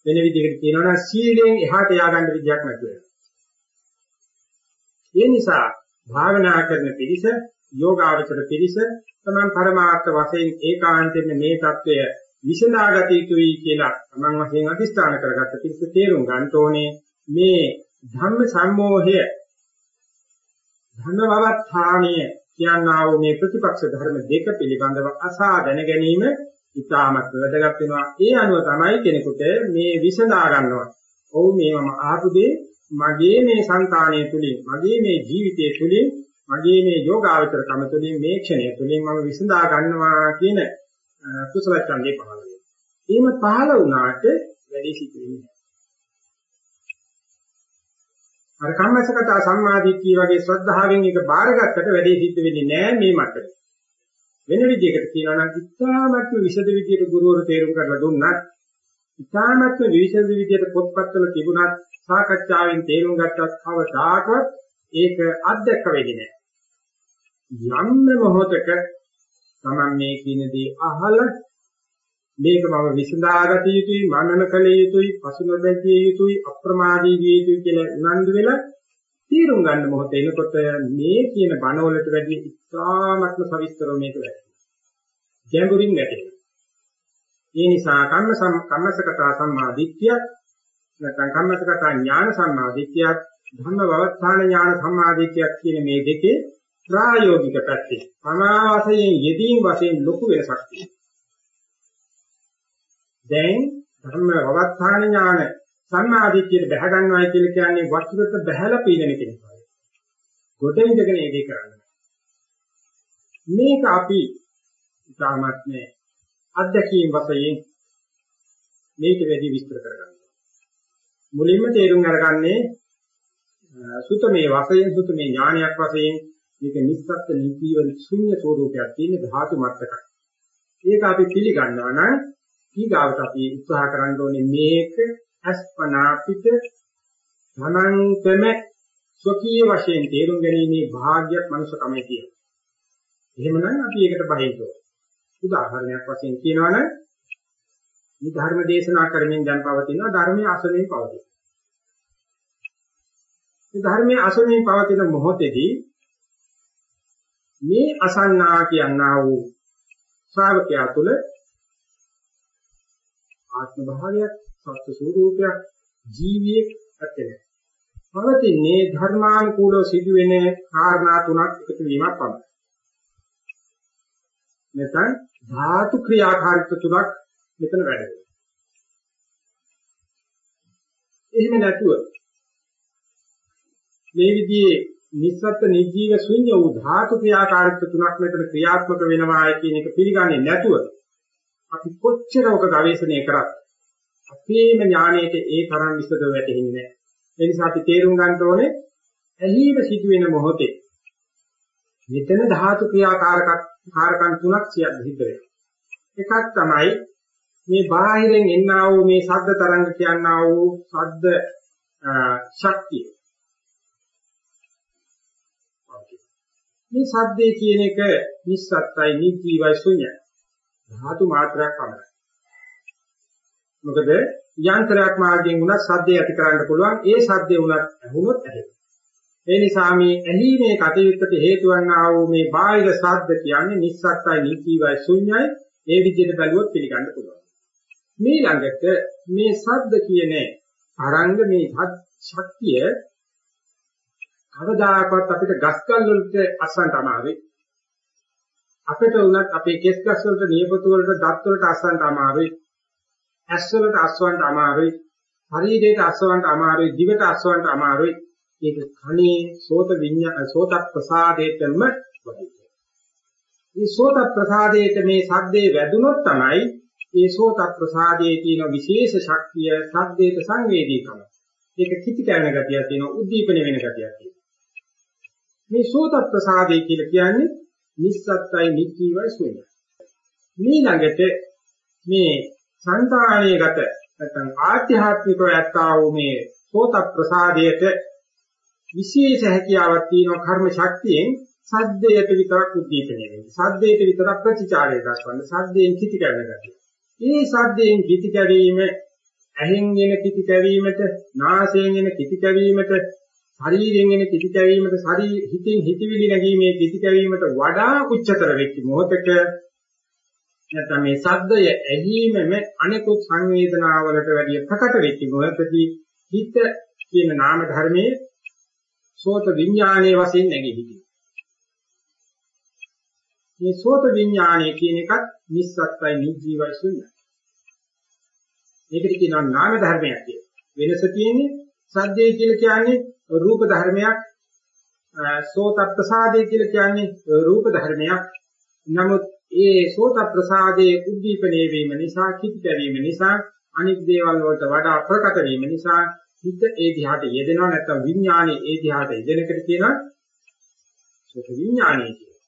වෙන විදිහකට කියනවා නම් සීලයෙන් එහාට ය아가න්න විදිහක් නැති වෙනවා. ඒ නිසා භාවනා කරන පිරිස, යෝගාවචර පිරිස තමන් පරමාර්ථ වශයෙන් ඒකාන්තයෙන් මේ தত্ত্বය විසඳාගත යුතුයි කියලා තමන් වශයෙන් අදිස්ථාන කරගත්ත පිරිස තේරුම් ගන්න ඕනේ මේ ධම්ම සම්මෝහය ධම්මවත්ථානීය කියනා වූ මේ ප්‍රතිපක්ෂ ධර්ම දෙක පිළිබඳව අසා දැන ගැනීම ඉතාමත් වැදගත් වෙනවා. ඒ අනුව තමයි කෙනෙකුට මේ විසඳා ගන්නවා. ඔව් මේවම ආපු දේ මගේ මේ సంతාණය තුලින් මගේ මේ ජීවිතය තුලින් මගේ මේ යෝගාවචර කම තුලින් මේ ක්ෂණය තුලින් මම විසඳා ගන්නවා කියන කුසල ඡන්දේ පහළ වෙනවා. එහෙම පහළ වුණාට වැඩි සිද්ධ වෙන්නේ අර කම්මසකතා සම්මාදිට්ඨිය වගේ ශ්‍රද්ධාවෙන් එක බාරගත්තට වැඩේ සිද්ධ වෙන්නේ නැහැ මේ මට්ටමේ. වෙන විදිහකට කියනවා නම් ඉතාමත්ම විෂද විදියට ගුරුවරු තේරුම් කරලා දුන්නත් ඉතාමත්ම විෂද විදියට පොත්පත්වල තිබුණත් සාකච්ඡාවෙන් තේරුම් ගත්තත් කවදාකවත් ඒක අත්දැක වෙන්නේ නැහැ. යම් මොහොතක තමන් මේ කියන දේ අහලා මේක මම විසඳාගත යුතුයි මනන කළ යුතුයි පසුනොබැදිය යුතුයි අප්‍රමාදී විය යුතුයි කියලා උනන්දු වෙලා තීරුම් ගන්න මොහොත එනකොට මේ කියන බණවලට වැඩි ඉතාමත්ම සවිස්තරව මේක වැටෙනවා. ගැඹුරින් වැටෙනවා. ඒ නිසා කම්ම කම්මසකතා සම්මාදිට්ඨිය නැත්නම් කම්මසකතා ඥාන සම්මාදිට්ඨිය ධම්ම වවත්තාන ඥාන සම්මාදිට්ඨිය කියන මේ දෙකේ ප්‍රායෝගික පැත්තේ අනාවසයෙන් යෙදීම් වශයෙන් ලොකු වෙනසක් තියෙනවා. දැන් ධර්ම වවත්තාන ඥාන සම්මාදිට්ඨියට බැහැ ගන්නවයි කියලා කියන්නේ වස්තුවට බැහැලා පීනන කෙනෙක් වගේ. ගොඩ ඉඳගෙන ඒක කරන්නේ. මේක අපි ඉතාමත්ම අධ්‍යක්ීම් වශයෙන් මේක වැඩි විස්තර කරගන්නවා. මුලින්ම තේරුම් අරගන්නේ සුතමේ වශයෙන් සුතමේ ඥානයක් වශයෙන් මේක නිස්සත්ත්ව නීතිව ශුන්‍ය ස්වરૂපයක් තියෙන ධාතු මත්තකයි. ඒක අපි පිළිගන්නවා නම් ඊගාවට අපි උත්සාහ කරන්න ඕනේ මේක අස්පනා පිට ධනංකම ස්වකීය වශයෙන් තේරුම් ගැනීමේ භාග්යක් මනුෂ්‍යකමේ තියෙනවා. එහෙමනම් අපි ඒකට බහින්න උදාහරණයක් වශයෙන් කියනවනම් මේ ධර්ම දේශනා කරමින් දැන් පවතිනවා ධර්මයේ අසලෙන් පවතින. මේ ධර්මයේ අසලෙන් පවතින මොහොතේදී මේ අසන්නා කියනා වූ ශ්‍රාවකයා තුළ ආත්ම භාවයක් සත්‍ය ස්වરૂපයක් ජීවියෙක් ඇත්තේ පවතින්නේ ධර්මානුකූලව සිදුවෙන කාරණා තුනක් එකතු වීමක් පමණයි. නැත්නම් ධාතු ක්‍රියාකාරීත්ව තුනක් මෙතන වැඩ වෙනවා. එහෙම නැතුව මේ විදිහේ නිස්සත්ත්ව නිජීව ශුන්‍ය වූ ධාතු ක්‍රියාකාරීත්ව තුනක් මෙතන ක්‍රියාත්මක වෙනවා කියන එක පිළිගන්නේ නැතුව අපි කොච්චර ඔක ගවේෂණය කරත් අපේම ඥාණයට ඒ තරම් විසදව වැටෙන්නේ නැහැ. ඒ නිසා අපි තේරුම් ගන්න ඕනේ ඇලීම සිදුවෙන මොහොතේ මෙතන ධාතු ක්‍රියාකාරක කාරකන් තුනක් සියද සිද්ධ වෙනවා. එකක් තමයි මේ බාහිරෙන් එන්නා වූ මේ ශබ්ද තරංග කියනා වූ ශබ්ද ශක්තිය. මේ ශබ්දේ කියන එක නිස්සත්තයි නිජීවයි ශුන්‍යයි. ධාතු මාත්‍රයක් පමණයි. මොකද යන්ත්‍රයක් මාර්ගයෙන් උනත් සද්දේ ඇති කරන්න පුළුවන් ඒ සද්දේ උනත් ඇහුනොත් ඇහෙනවා. ඒ නිසා මේ ඇලීමේ කටයුත්තට හේතු වන්නා වූ මේ බාහිර ශබ්ද කියන්නේ නිස්සත්තයි නිචීවයි ශුන්‍යයි ඒ විදිහට බැලුවොත් පිළිගන්න පුළුවන්. මේ ළඟට මේ ශබ්ද කියන අරංග මේ ශක්තිය කවදාකවත් අපිට ගස්කල් වලට අස්සන්න අමාරුයි. අපිට උනත් අපේ කෙස් ගස් වලට නියපොතු වලට දත් වලට අස්සන්න අමාරුයි. ඇස් වලට අස්වන්න අමාරුයි. ශරීරයට අස්වන්න අමාරුයි. දිවට අස්වන්න අමාරුයි. ඒක කනේ සෝත විඤ්ඤා සෝත ප්‍රසාදයටම වදිනවා. මේ සෝත ප්‍රසාදයට මේ සද්දේ වැදුනොත් තමයි මේ සෝත ප්‍රසාදයේ තියෙන විශේෂ ශක්තිය සද්දේට සංවේදීකම. ඒක කිති කරන ගතිය තියෙනවා උද්දීපන වෙන ගතියක් තියෙනවා. මේ සෝත ප්‍රසාදය කියලා කියන්නේ නිස්සත්තයි නික්කීවයි ශූන්‍යයි. මේ ළඟට මේ සංතාණයගත නැත්නම් ආධ්‍යාත්මිකව ඇත්තා වූ මේ සෝත ප්‍රසාදයට විශේෂ හැකියාවක් තියෙන කර්ම ශක්තියෙන් සද්දයට විතරක් උද්දීපනය වෙනවා. සද්දයට විතරක් ප්‍රතිචාරය දක්වන්න. සද්දයෙන් කිති කරන ගැතිය. මේ සද්දයෙන් කිති කැවීම ඇහෙන් එන කිති කැවීමට, නාසයෙන් එන කිති කැවීමට, ශරීරයෙන් එන කිති කැවීමට, ශරීර හිතින් හිතවිලි නැගීමේ කිති කැවීමට වඩා උච්චතර වෙච්ච මොහොතක නැත්නම් මේ සද්දය ඇහිීමම අනිකුත් සංවේදනාවලට වැඩිය ප්‍රකට වෙච්ච මොහොතදී හිත කියන නාම ධර්මයේ සෝත විඥානයේ වශයෙන් නැගී හිටිනවා. මේ සෝත විඥානය කියන එකත් නිස්සත්යි නිජීවයි ශුන්‍යයි. මේකට කියනවා නාම ධර්මයක් කියලා. වෙනස තියෙන්නේ සද්දේ කියලා කියන්නේ රූප ධර්මයක් සෝත ප්‍රසාදේ කියලා කියන්නේ රූප ධර්මයක්. නමුත් ඒ සෝත ප්‍රසාදයේ උද්දීපනයේ වීම නිසා කිත් වීම නිසා අනිත් දේවල් වලට වඩා ප්‍රකට වීම නිසා හිත ඒ දිහාට යෙදෙනවා නැත්නම් විඥානේ ඒ දිහාට යෙදෙනකට කියනවා සෝත විඥානේ කියලා.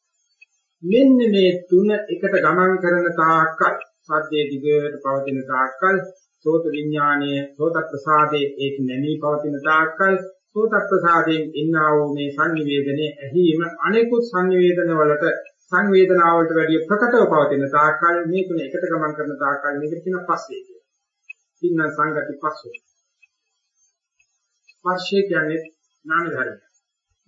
මෙන්න මේ තුන එකට ගමන් කරන තාක්කල් සද්දේ දිගට පවතින තාක්කල් සෝත විඥානයේ සෝත ප්‍රසාදයේ ඒක නැමී පවතින තාක්කල් සෝත ප්‍රසාදයෙන් ඉන්නා වූ මේ සංනිවේදනයේ ඇහිීම අනෙකුත් සංනිවේදන වලට සංවේදනාවලට වැඩිය ප්‍රකටව පවතින තාක්කල් මේ තුන එකට ගමන් කරන තාක්කල් මේකට කියන පස්සේ කියලා. ඉන්න සංගති පස්සේ. ස්පර්ශය කියන්නේ නාම ධර්මය.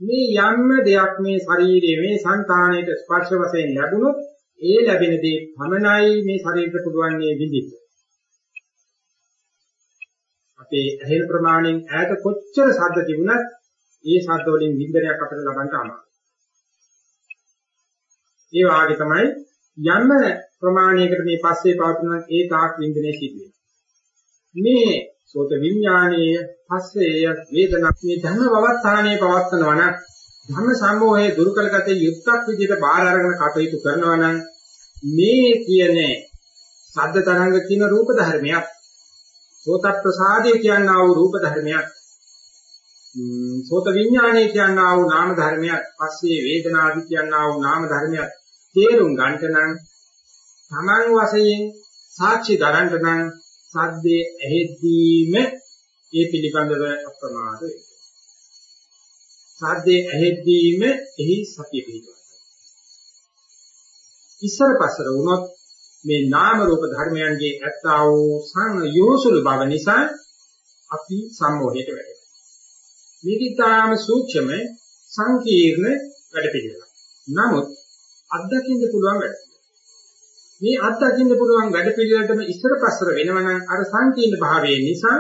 මේ යම්ම දෙයක් මේ ශරීරයේ මේ సంతාණයට ස්පර්ශ වශයෙන් ලැබුණොත් ඒ ලැබෙන දේ පමණයි මේ ශරීරයට පුළුවන්නේ විඳින්න. අපේ ඇහෙන ප්‍රමාණයෙන් ඈත කොච්චර ශබ්ද තිබුණත් ඒ ශබ්ද වලින් වින්දනයක් අපිට ලබන්න අමාරුයි. ඒ වාගේ තමයි යම් ප්‍රමාණයකට මේ පස්සේ පවතින ඒ තාක් වින්දනයේ සිද්ධ මේ සෝත විඥානීය පස්සේ වේදනාක් මේ ධර්ම වවස්ථානයේ පවත්නවා නම් ධර්ම සම්මෝහයේ දුරු කළගත යුක්තක් විදිහට බාර අරගෙන කටයුතු කරනවා නම් මේ කියන්නේ සද්ද තරංග කියන රූප ධර්මයක් සෝත ප්‍රසාදේ කියනා වූ රූප ධර්මයක් සෝත විඥානයේ කියනා වූ නාම ධර්මයක් පස්සේ වේදනාදි කියනා වූ නාම ධර්මයක් තේරුම් ගන්නට නම් Taman වශයෙන් සාක්ෂි දරන්න නම් සද්දේ ඇහෙද්දීම ඒ පිළිබඳව අප්‍රමාද වේ. සද්දේ ඇහෙද්දීම එහි සතිය පිළිබඳව. ඉස්සර පස්සර වුණොත් මේ නාම රූප ධර්මයන්ගේ ඇත්තා වූ සංයෝසුළු බව නිසා අපි සම්මෝහයට වැටෙනවා. මේක ඊටාම සූක්ෂම සංකීර්ණ වැඩ පිළිවෙලක්. නමුත් අත්දකින්න පුළුවන් වැඩ. මේ අත්දකින්න පුළුවන් වැඩ පිළිවෙලටම ඉස්සර පස්සර වෙනවනම් අර සංකීර්ණ භාවයේ නිසා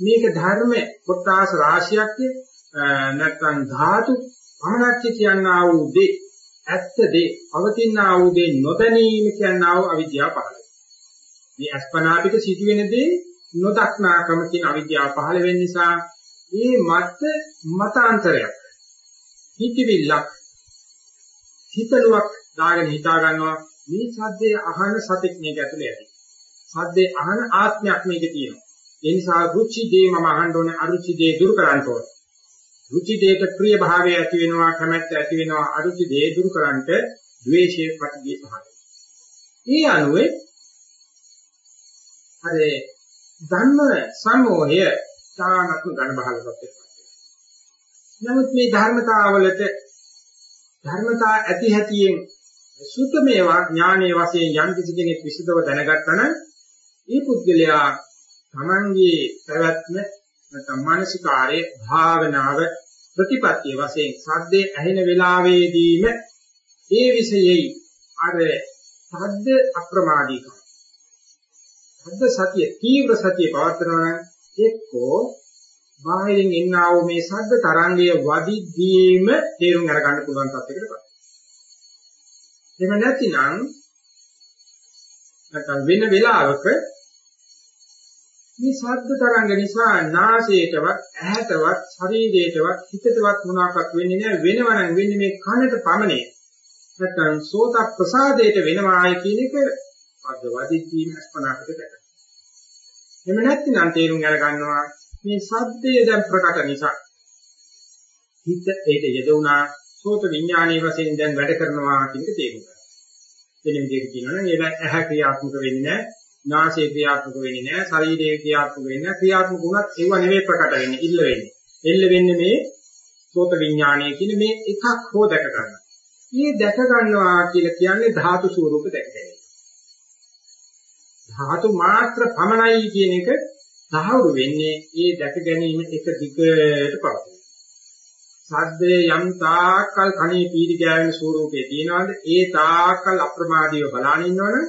මේක ධර්ම කොටාස රාශියක් නැත්නම් ධාතු පමණක් කියනා වූ දේ ඇත්ත දේ පවතිනා වූ දේ නොදැනීම කියනා වූ අවිද්‍යාව පහළ මේ අස්පනාපික සිදුවෙන දේ නොදක්නාකම කියන අවිද්‍යාව පහළ වෙන නිසා මේ මත මතාන්තරයක් හිතවිල්ලක් හිතලුවක් දාගෙන හිතා ගන්නවා මේ සද්දේ අහන සතෙක් මේක ඇතුලේ ඇති. සද්දේ අහන ආත්මයක් මේකේ තියෙනවා. ඒ නිසා රුචි දේ මම අහන්න ඕනේ අරුචි දේ දුරු කරන්න ඕනේ. රුචි දේට ප්‍රිය භාවය ඇති වෙනවා කැමැත්ත ඇති වෙනවා අරුචි දේ දුරු කරන්නට ද්වේෂයේ ප්‍රතිදී පහළ. මේ අනුවේ අර ධර්ම සමෝහය තානත්ම ඝන බහලකට නමුත් මේ ධර්මතාවලට ධර්මතා ඇති හැටියෙන් සුතමේවා ඥානයේ වශයෙන් යම් කිසි කෙනෙක් විසදව දැනගත්තා නම් ඒ පුද්ගලයා තමන්ගේ පැවැත්ම නැත්නම් මානසිකාරයේ භාවනාව ප්‍රතිපත්තිය වශයෙන් සද්දේ ඇහෙන වෙලාවේදීම ඒ විෂයෙහි අර සද්ද අප්‍රමාදීකම. සද්ද සතිය තීව්‍ර සතිය පවත්වනවා නම් එක්කෝ බාහිරින් එන්නා වූ මේ සද්ද තරංගය වදිද්දීම තේරුම් අරගන්න පුළුවන් තත්යකටපත්. එහෙම නැතිනම් නැත්නම් වෙන වෙලාවක මේ ශබ්ද තරංග නිසා නාසයටවත් ඇහැටවත් ශරීරයටවත් හිතටවත් මොනවාක්වත් වෙන්නේ නැහැ වෙනවනම් වෙන්නේ මේ කනට පමණේ නැත්නම් සෝත ප්‍රසාදයට වෙනවායි කියන එක අද වදිද්දීම අස්පනාකට දැක. එහෙම නැත්නම් තේරුම් අරගන්නවා මේ සද්දය දැන් ප්‍රකට නිසා හිත ඒක යෙදුණා සෝත විඥානයේ වශයෙන් දැන් වැඩ කරනවා කියන එක තේරුම් ගන්න. වෙන විදිහට කියනවා නම් ඒක ඇහැ ක්‍රියාත්මක වෙන්නේ නැහැ, නාසය ක්‍රියාත්මක වෙන්නේ නැහැ, ශරීරය ක්‍රියාත්මක වෙන්නේ නැහැ. ක්‍රියාත්මක වුණත් ඒව නෙවෙයි ප්‍රකට වෙන්නේ, ඉල්ල වෙන්නේ. එල්ල වෙන්නේ මේ සෝත විඥානය කියන මේ එකක් හෝ දැක ගන්න. මේ දැක ගන්නවා කියලා කියන්නේ ධාතු ස්වරූප දැක ගැනීම. ධාතු මාත්‍ර පමණයි කියන එක තහවුරු වෙන්නේ ඒ දැක ගැනීම එක දිගට පවතී. සද්දේ යම් තාක්කල් කණේ පීඩි ගෑවෙන ස්වරූපේ තියනවාද? ඒ තාක්කල් අප්‍රමාදීව බලන ඉන්නවනම්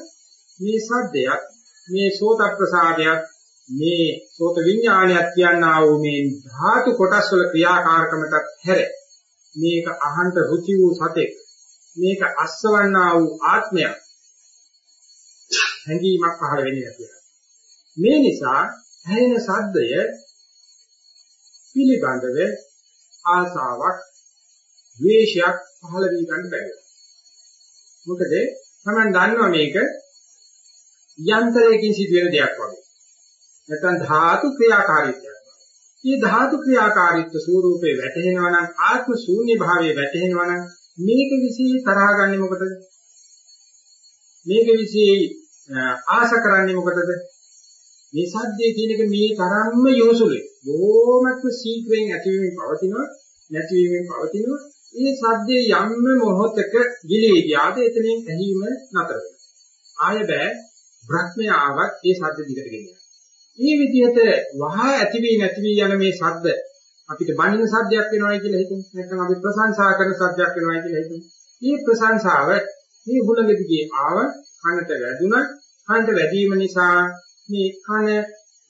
මේ සද්දයක් මේ සෝත ප්‍රසාදයක් මේ සෝත විඥානයක් කියනා වූ මේ ධාතු කොටස් වල ක්‍රියාකාරකමටත් හැර. මේක අහන්ත රුචි වූ සතෙක් මේක අස්වන්නා වූ ආත්මයක්. හැඟීමක් පහළ වෙන්නේ නැතිව. මේ නිසා ඇහෙන ශබ්දය පිළිබඳව ආසාවක්, ද්වේෂයක් පහළ වී ගන්න බැහැ. මොකද Taman දන්නවා මේක යන්ත්‍රයකින් සිදුවෙන දෙයක් වගේ. නැත්නම් ධාතු ක්‍රියාකාරීත්වයක්. මේ ධාතු ක්‍රියාකාරීත්ව ස්වરૂපේ වැටහෙනවා නම් ආත්ම ශූන්‍ය භාවයේ වැටහෙනවා නම් මේක විශ්ේ තරහා ගන්නෙ මොකටද? මේක විශ්ේ ආස කරන්නේ මොකටද? මේ සද්දේ කියන එක මේ තරම්ම යොසුලේ. බොහොමත්ම ශීඝ්‍රයෙන් ඇතිවීමෙන් පවතිනවා නැතිවීමෙන් පවතිනවා. මේ සද්දේ යම්ම මොහොතක ගිලී ගියාද එතනින් ඇහිම නතර වෙනවා. ආය බෑ බ්‍රහ්මයාවත් ඒ සද්ද දිගට ගෙනියන්න. මේ විදිහට වහා ඇති වී නැති වී යන මේ ශබ්ද අපිට බණින සද්දයක් වෙනවයි කියලා හිතමු. නැත්නම් අපි ප්‍රශංසා කරන සද්දයක් වෙනවයි කියලා හිතමු. මේ ප්‍රශංසාව මේ හුලඟදිගේ ආව කනට වැදුණා. කනට වැදීම නිසා මේ කන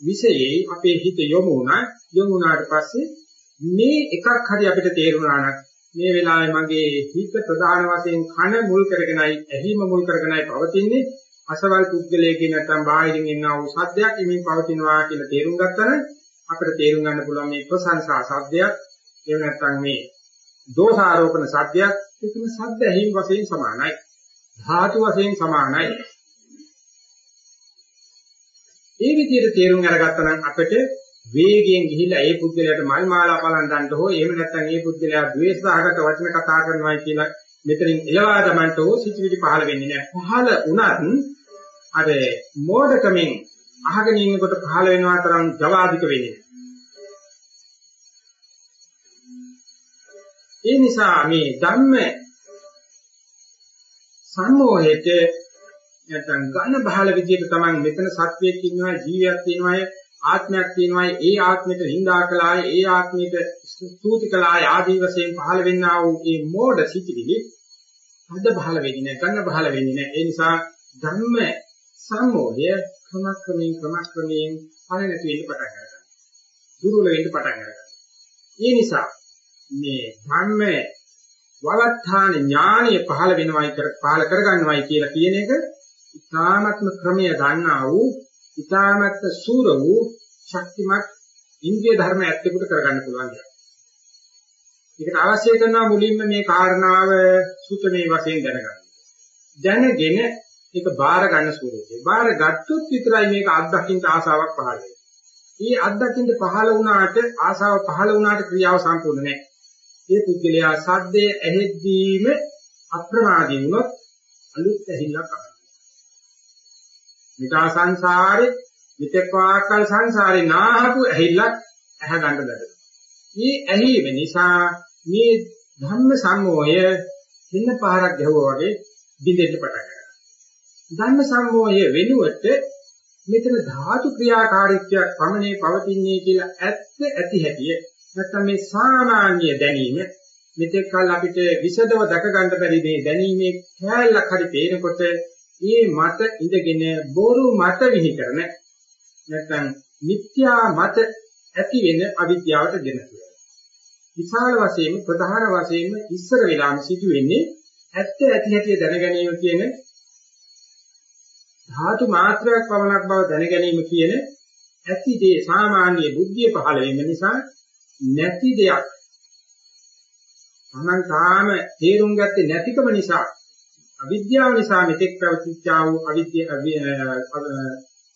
විෂයේ අපේ හිත යොමු වුණා. යොමු වුණාට පස්සේ මේ එකක් හරි අපිට තේරුණා නම් මේ වෙලාවේ මගේ හිත ප්‍රධාන වශයෙන් කන මුල් කරගෙනයි ඇහිම මුල් කරගෙනයි පවතින්නේ අසවල් පුද්ගලයෙක්ගේ නැත්නම් බාහිරින් එනා වූ සද්දයක් ඉමින් පවතිනවා කියලා තේරුම් ගත්තා නම් අපිට තේරුම් ගන්න පුළුවන් මේ ප්‍රශංසා සද්දයක් එහෙම නැත්නම් මේ දෝෂාරෝපණ සද්දයක් ඒකම සද්ද ඇහිම් වශයෙන් සමානයි ධාතු වශයෙන් සමානයි ඒ විදිහට තේරුම් අරගත්තා නම් අපිට වේගයෙන් ගිහිල්ලා ඒ පුද්ගලයාට මල් මාලා පලඳන්න හෝ එහෙම නැත්නම් ඒ පුද්ගලයා ද්වේෂසහගත වචන කතා කරනවා කියලා මෙතනින් එලවා දමන්න ඕ සිතිවිලි පහළ වෙන්නේ නැහැ. පහළ වුණත් අර මෝඩකමින් අහගෙන ඉන්නකොට පහළ වෙනවා තරම් ජවාදික වෙන්නේ ඒ නිසා මේ ධම්ම සම්මෝහයට නැත්නම් ඝන බහල විදියට තමයි මෙතන සත්‍යයක් ඉන්නවා ජීවියක් තියෙනවා ආත්මයක් තියෙනවා ඒ ආත්මෙට නිඳා කළාය ඒ ආත්මෙට ස්තුති කළාය ආදී වශයෙන් පහළ වෙන්නා වූ මේ මෝඩ සිටිවිලි හද බහල වෙන්නේ නැහැ ඝන බහල වෙන්නේ නැහැ ඒ නිසා ධම්ම සම්මෝහය ක්‍රමක්‍රමයෙන් ක්‍රමක්‍රමයෙන් පණ නැති වෙන්න පටන් ගන්නවා. දුර්වල වෙන්න පටන් ගන්නවා. ඒ නිසා මේ ධම්ම වවත්තාන ඥානය පහළ වෙනවයි කර පහළ කරගන්නවයි කියලා කියන එක ඉතාමත්ම ක්‍රමය ගන්නා වූ ඉතාමත් සූර වූ ශක්තිමත් ඉන්ද්‍රිය ධර්ම ඇත්තෙකුට කරගන්න පුළුවන් දෙයක්. ඒකට අවශ්‍ය කරනවා මුලින්ම මේ කාරණාව සුතමේ වශයෙන් දැනගන්න. දැනගෙන ඒක බාර ගන්න ස්වරූපේ. බාර ගත්තොත් විතරයි මේක අත්දකින්න ආසාවක් පහළ වෙන්නේ. මේ අත්දකින්න පහළ වුණාට ආසාව පහළ වුණාට ක්‍රියාව සම්පූර්ණ නැහැ. මේ පුද්ගලයා සද්දේ ඇහෙද්දීම අප්‍රමාදී වුණොත් අලුත් ඇහිල්ලක් අහනවා. මිතා සංසාරේ මිත්‍යක් වාකල් සංසාරේ නාහපු ඇහිල්ලක් ඇහ ගන්න බැහැ. මේ ඇහිම නිසා මේ ධම්ම සම්මෝහය හින්න පහරක් ගැහුවා වගේ බිඳෙන්න පටන් ගන්නවා. ධම්ම සම්මෝහය වෙනුවට මෙතන ධාතු ක්‍රියාකාරීත්වයක් පමණේ පවතින්නේ කියලා ඇත්ත ඇති හැටිය නැත්නම් මේ සාමාන්‍ය දැනීම මෙතෙක් කල අපිට විසදව දැක ගන්න බැරි මේ දැනීමේ කැලලක් හරි පේනකොට මේ මත ඉඳගෙන බොරු මත විහි කරන නැත්නම් මිත්‍යා මත ඇති වෙන අවිද්‍යාවට දෙන විශාල වශයෙන් ප්‍රධාන වශයෙන් ඉස්සර වෙලාම සිදු වෙන්නේ ඇත්ත ඇති හැටි දැන ගැනීම කියන ධාතු මාත්‍රයක් පමණක් බව දැන ගැනීම කියන ඇති දේ සාමාන්‍ය බුද්ධිය පහළ වීම නිසා නැති දෙයක්. අනන් තාම තේරුම් ගත්තේ නැතිකම නිසා අවිද්‍යාව නිසා මෙතෙක් ප්‍රවතිච්චා වූ අවිද්‍යාව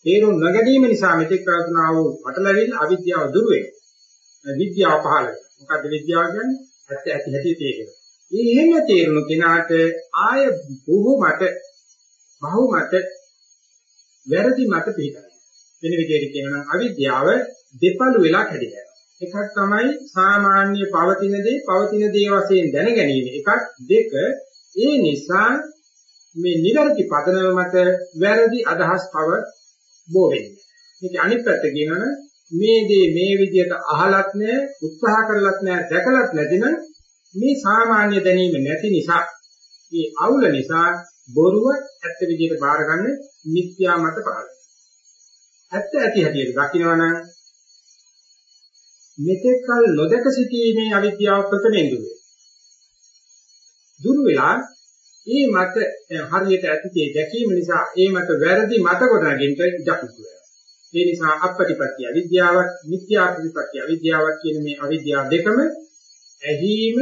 තේරුම් නොගැනීම නිසා මෙතෙක් ප්‍රවතුනා වූ පටලැවිල්ල අවිද්‍යාව දුර වෙනවා. විද්‍යාව පහළ වෙනවා. මොකද්ද විද්‍යාව කියන්නේ? ඇත්ත ඇති හැටි තේරෙනවා. මේ එහෙම තේරුණු කෙනාට ආය බොහෝ මත බහුව මත වැරදි මත පිළිගන්නවා. වෙන විදිහට කියනවා අවිද්‍යාව දෙපළු වෙලා කැඩෙනවා. එකක් තමයි සාමාන්‍ය පවතින දේ පවතින දේ වශයෙන් දැන ගැනීම. එකක් දෙක ඒ නිසා මේ නිවැරදි පදනම මත වැරදි අදහස් පව බෝ වෙන්නේ. මේක අනිත් පැත්ත කියනවනේ මේ දේ මේ විදිහට අහලත් නැහැ, උත්සාහ කරලත් නැහැ, දැකලත් නැතිනම් මේ සාමාන්‍ය දැනීම නැති නිසා, මේ අවුල නිසා බොරුව ඇත්ත විදිහට බාරගන්න මිත්‍යා මත පහළ. ඇත්ත ඇති හැටියට දකින්නවනම් මෙතෙක් කල නොදක සිටීමේ අවිද්‍යාව ප්‍රථමයෙන් දුර දුර වෙලා ඒ මත හරියට ඇතිකේ දැකීම නිසා ඒ මත වැරදි මත කොටගෙන ඉඩකුතු වෙනවා. ඒ නිසා අපපටිපත්‍ය අවිද්‍යාවක් මිත්‍යා ප්‍රතිපත්‍ය අවිද්‍යාවක් කියන මේ අවිද්‍යාව දෙකම ඇහිීම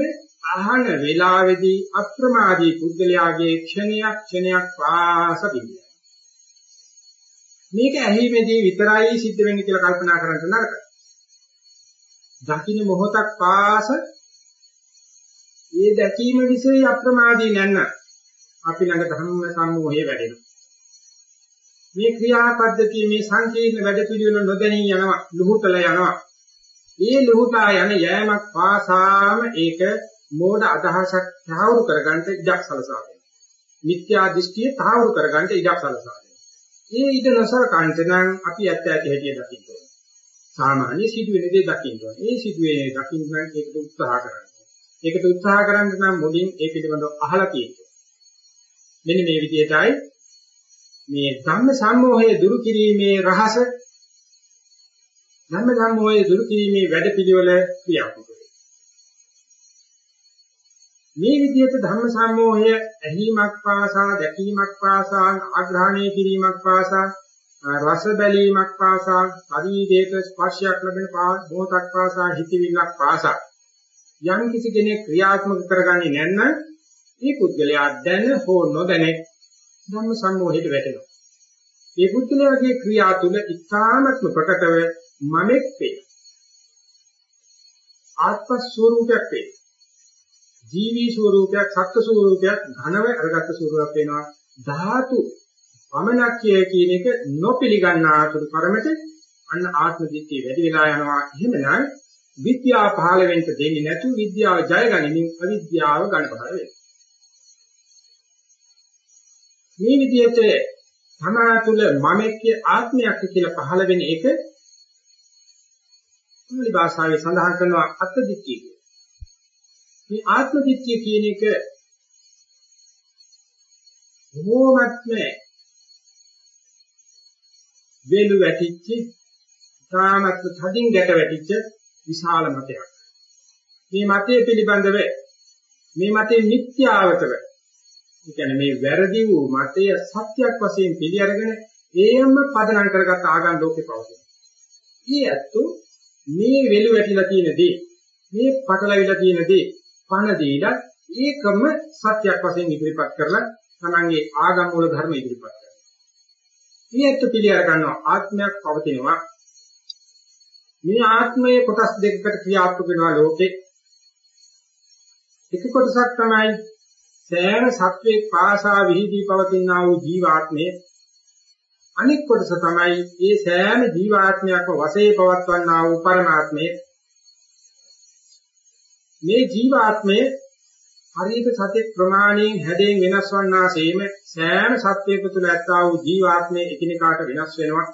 අහන වේලාවේදී අප්‍රමාදී පුද්ගලයාගේ ක්ෂණයක් ක්ෂණයක් පාස බින්දිය. මේක ඇහිීමේදී විතරයි සිද්ධ වෙන්නේ කියලා කල්පනා කරන්න නරකයි. දකින්න මොහොතක් පාස ඒ දැකීම විශ්ේ අප්‍රමාදී නැන්න අපි ළඟ ධර්ම සම්මෝහය වැඩෙනවා. මේ ක්‍රියාපද්ධතිය මේ සංකීර්ණ වැඩ පිළිවෙල නොදැනී යනවා, ලුහුතල යනවා. මේ ලුහුතා යන යෑමක් පාසාම ඒක මෝඩ අදහසක් තහවුරු කරගන්න ඉඩක් සලසා දෙනවා. මිත්‍යා දෘෂ්ටිය තහවුරු කරගන්න ඉඩක් සලසා දෙනවා. මේ ඉද නොසලකන්ට නම් අපි ඇත්ත ඇති හැටි දකින්න ඕනේ. සාමාන්‍ය සිදුවෙන දේ දකින්න ඕනේ. මේ සිදුවෙන දකින්න නම් ඒකට උත්සාහ කරන්න. ඒකට උත්සාහ කරන්න නම් මුලින් ඒ පිළිබඳව අහලා තියෙන්න. මෙන්න මේ විදිහටයි මේ ධම්ම සම්මෝහය දුරු කිරීමේ රහස ධම්ම සම්මෝහය දුරු කිරීමේ වැඩපිළිවෙල ක්‍රියාත්මක මේ විදිහට ධම්ම සම්මෝහය ඇහිීමක් පාසා දැකීමක් පාසා ආග්‍රහණය කිරීමක් පාසා රස බැලීමක් පාසා ශරීරයක ස්පර්ශයක් ලැබෙන මොහොතක් පාසා හිතවිල්ලක් පාසා යම් කිසි කෙනෙක් ක්‍රියාත්මක කරගන්නේ නැත්නම් මේ පුද්ගලයා දැන හෝ නොදැන ධම්ම සම්මෝහයට වැටෙනවා. මේ පුද්ගලයාගේ ක්‍රියා තුළ ඉස්හාමත්ම ප්‍රකටව මමෙක් වේ. ආත්ම ස්වરૂපයක් වේ. ජීවි ස්වરૂපයක්, සත්ත්ව ස්වરૂපයක්, ඝනව අරගත් ස්වરૂපයක් වෙනවා. ධාතු පමණක්ය කියන එක නොපිළිගන්නා අතුරු කර්මයට අන්න ආත්ම දිට්ඨිය වැඩි වෙලා යනවා. එහෙමනම් විද්‍යාව පහළ වෙන්න දෙන්නේ නැතුව විද්‍යාව ජය ගනිමින් අවිද්‍යාව ගන්න පහළ වෙනවා. මේ විදිහට තමා තුළ මමෙක්ක ආත්මයක් කියලා පහළ වෙන එක පාලි භාෂාවේ සඳහන් කරනවා අත්දිට්ඨිය කියලා. මේ ආත්ම දිට්ඨිය කියන එක බොහෝමත්ම වේලු වැටිච්ච තාමත් තදින් ගැට වැටිච්ච විශාල මතයක්. මේ මතය පිළිබඳව මේ මතේ මිත්‍යාවතව ඒ කියන්නේ මේ වැරදි වූ මතය සත්‍යයක් වශයෙන් පිළි අරගෙන ඒයම පදනම් කරගත් ආගම් ලෝකේ පවතින. ඊ ඇත්තෝ මේ වෙලු වැටිලා තියෙන දේ මේ පටලවිලා තියෙන දේ පණ දීලා ඒකම සත්‍යයක් වශයෙන් ඉදිරිපත් කරලා තමන්ගේ ආගම් වල ධර්ම ඉදිරිපත් කරනවා. ඊයත් පිළිඅර ගන්නවා ආත්මයක් පවතිනවා. මේ ආත්මයේ කොටස් දෙකකට ක්‍රියාත්මක වෙනවා ලෝකේ. එක කොටසක් තමයි සෑම සත්වයේ පාසා විහිදී පවතිනා වූ ජීවාත්මය. අනෙක් කොටස තමයි මේ සෑම ජීවාත්මයක්ම වශයෙන් පවත්වන්නා වූ පරමාත්මය. මේ ජීවාත්මය හරියට සතෙක් ප්‍රමාණයෙන් හැදෙන් වෙනස් වන්නාseම සෑම සත්වයක තුළ ඇත්තා වූ ජීවාත්මය එකිනෙකාට වෙනස් වෙනවා.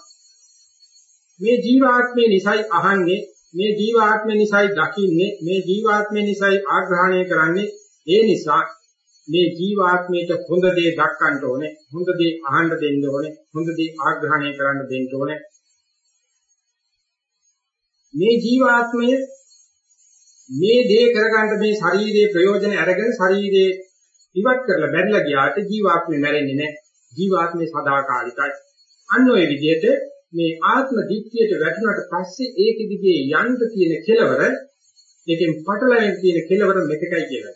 මේ ජීවාත්මය නිසයි අහන්නේ, මේ ජීවාත්මය නිසයි දකින්නේ, මේ ජීවාත්මය නිසයි ආග්‍රහණය කරන්නේ. ඒ නිසා මේ ජීවාත්මයට හොඳ දේ දක්වන්න ඕනේ, හොඳ දේ අහන්න දෙන්න ඕනේ, හොඳ දේ ආග්‍රහණය කරන්න දෙන්න ඕනේ. මේ ජීවාත්මයේ මේ දේ කරගන්න මේ ශරීරයේ ප්‍රයෝජන අරගෙන ශරීරයේ ඉවත් කරලා බැරිලා ගියාට ජීවාත්මේ මැරෙන්නේ නැහැ. ජීවාත්මේ සදාකාලිකයි. අන්න ඔය විදිහට මේ ආත්ම දිට්ඨියට වැටුණාට පස්සේ ඒක දිගේ යන්න තියෙන කෙලවර ඒකෙන් පටලැවෙන තියෙන කෙලවර මෙතකයි කියලා.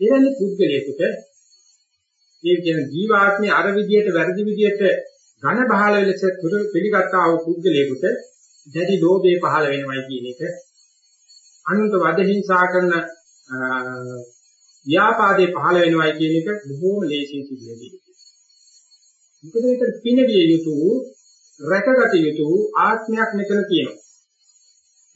එවැනි පුද්ගලයෙකුට මේ කියන ජීවාත්මේ අර විදිහට වැරදි විදිහට ඝන බහල වෙලස පිළිගත්තා වූ පුද්ගලයෙකුට දැඩි ලෝභය පහළ වෙනවයි කියන එක අනුන්ට වද හිංසා කරන ව්‍යාපාදේ පහළ වෙනවයි කියන එක බොහෝම ලේසියෙන් සිදු වෙන්නේ. මොකද ඒක පිනවිය යුතු රැකගත යුතු ආත්මයක් මෙතන තියෙනවා.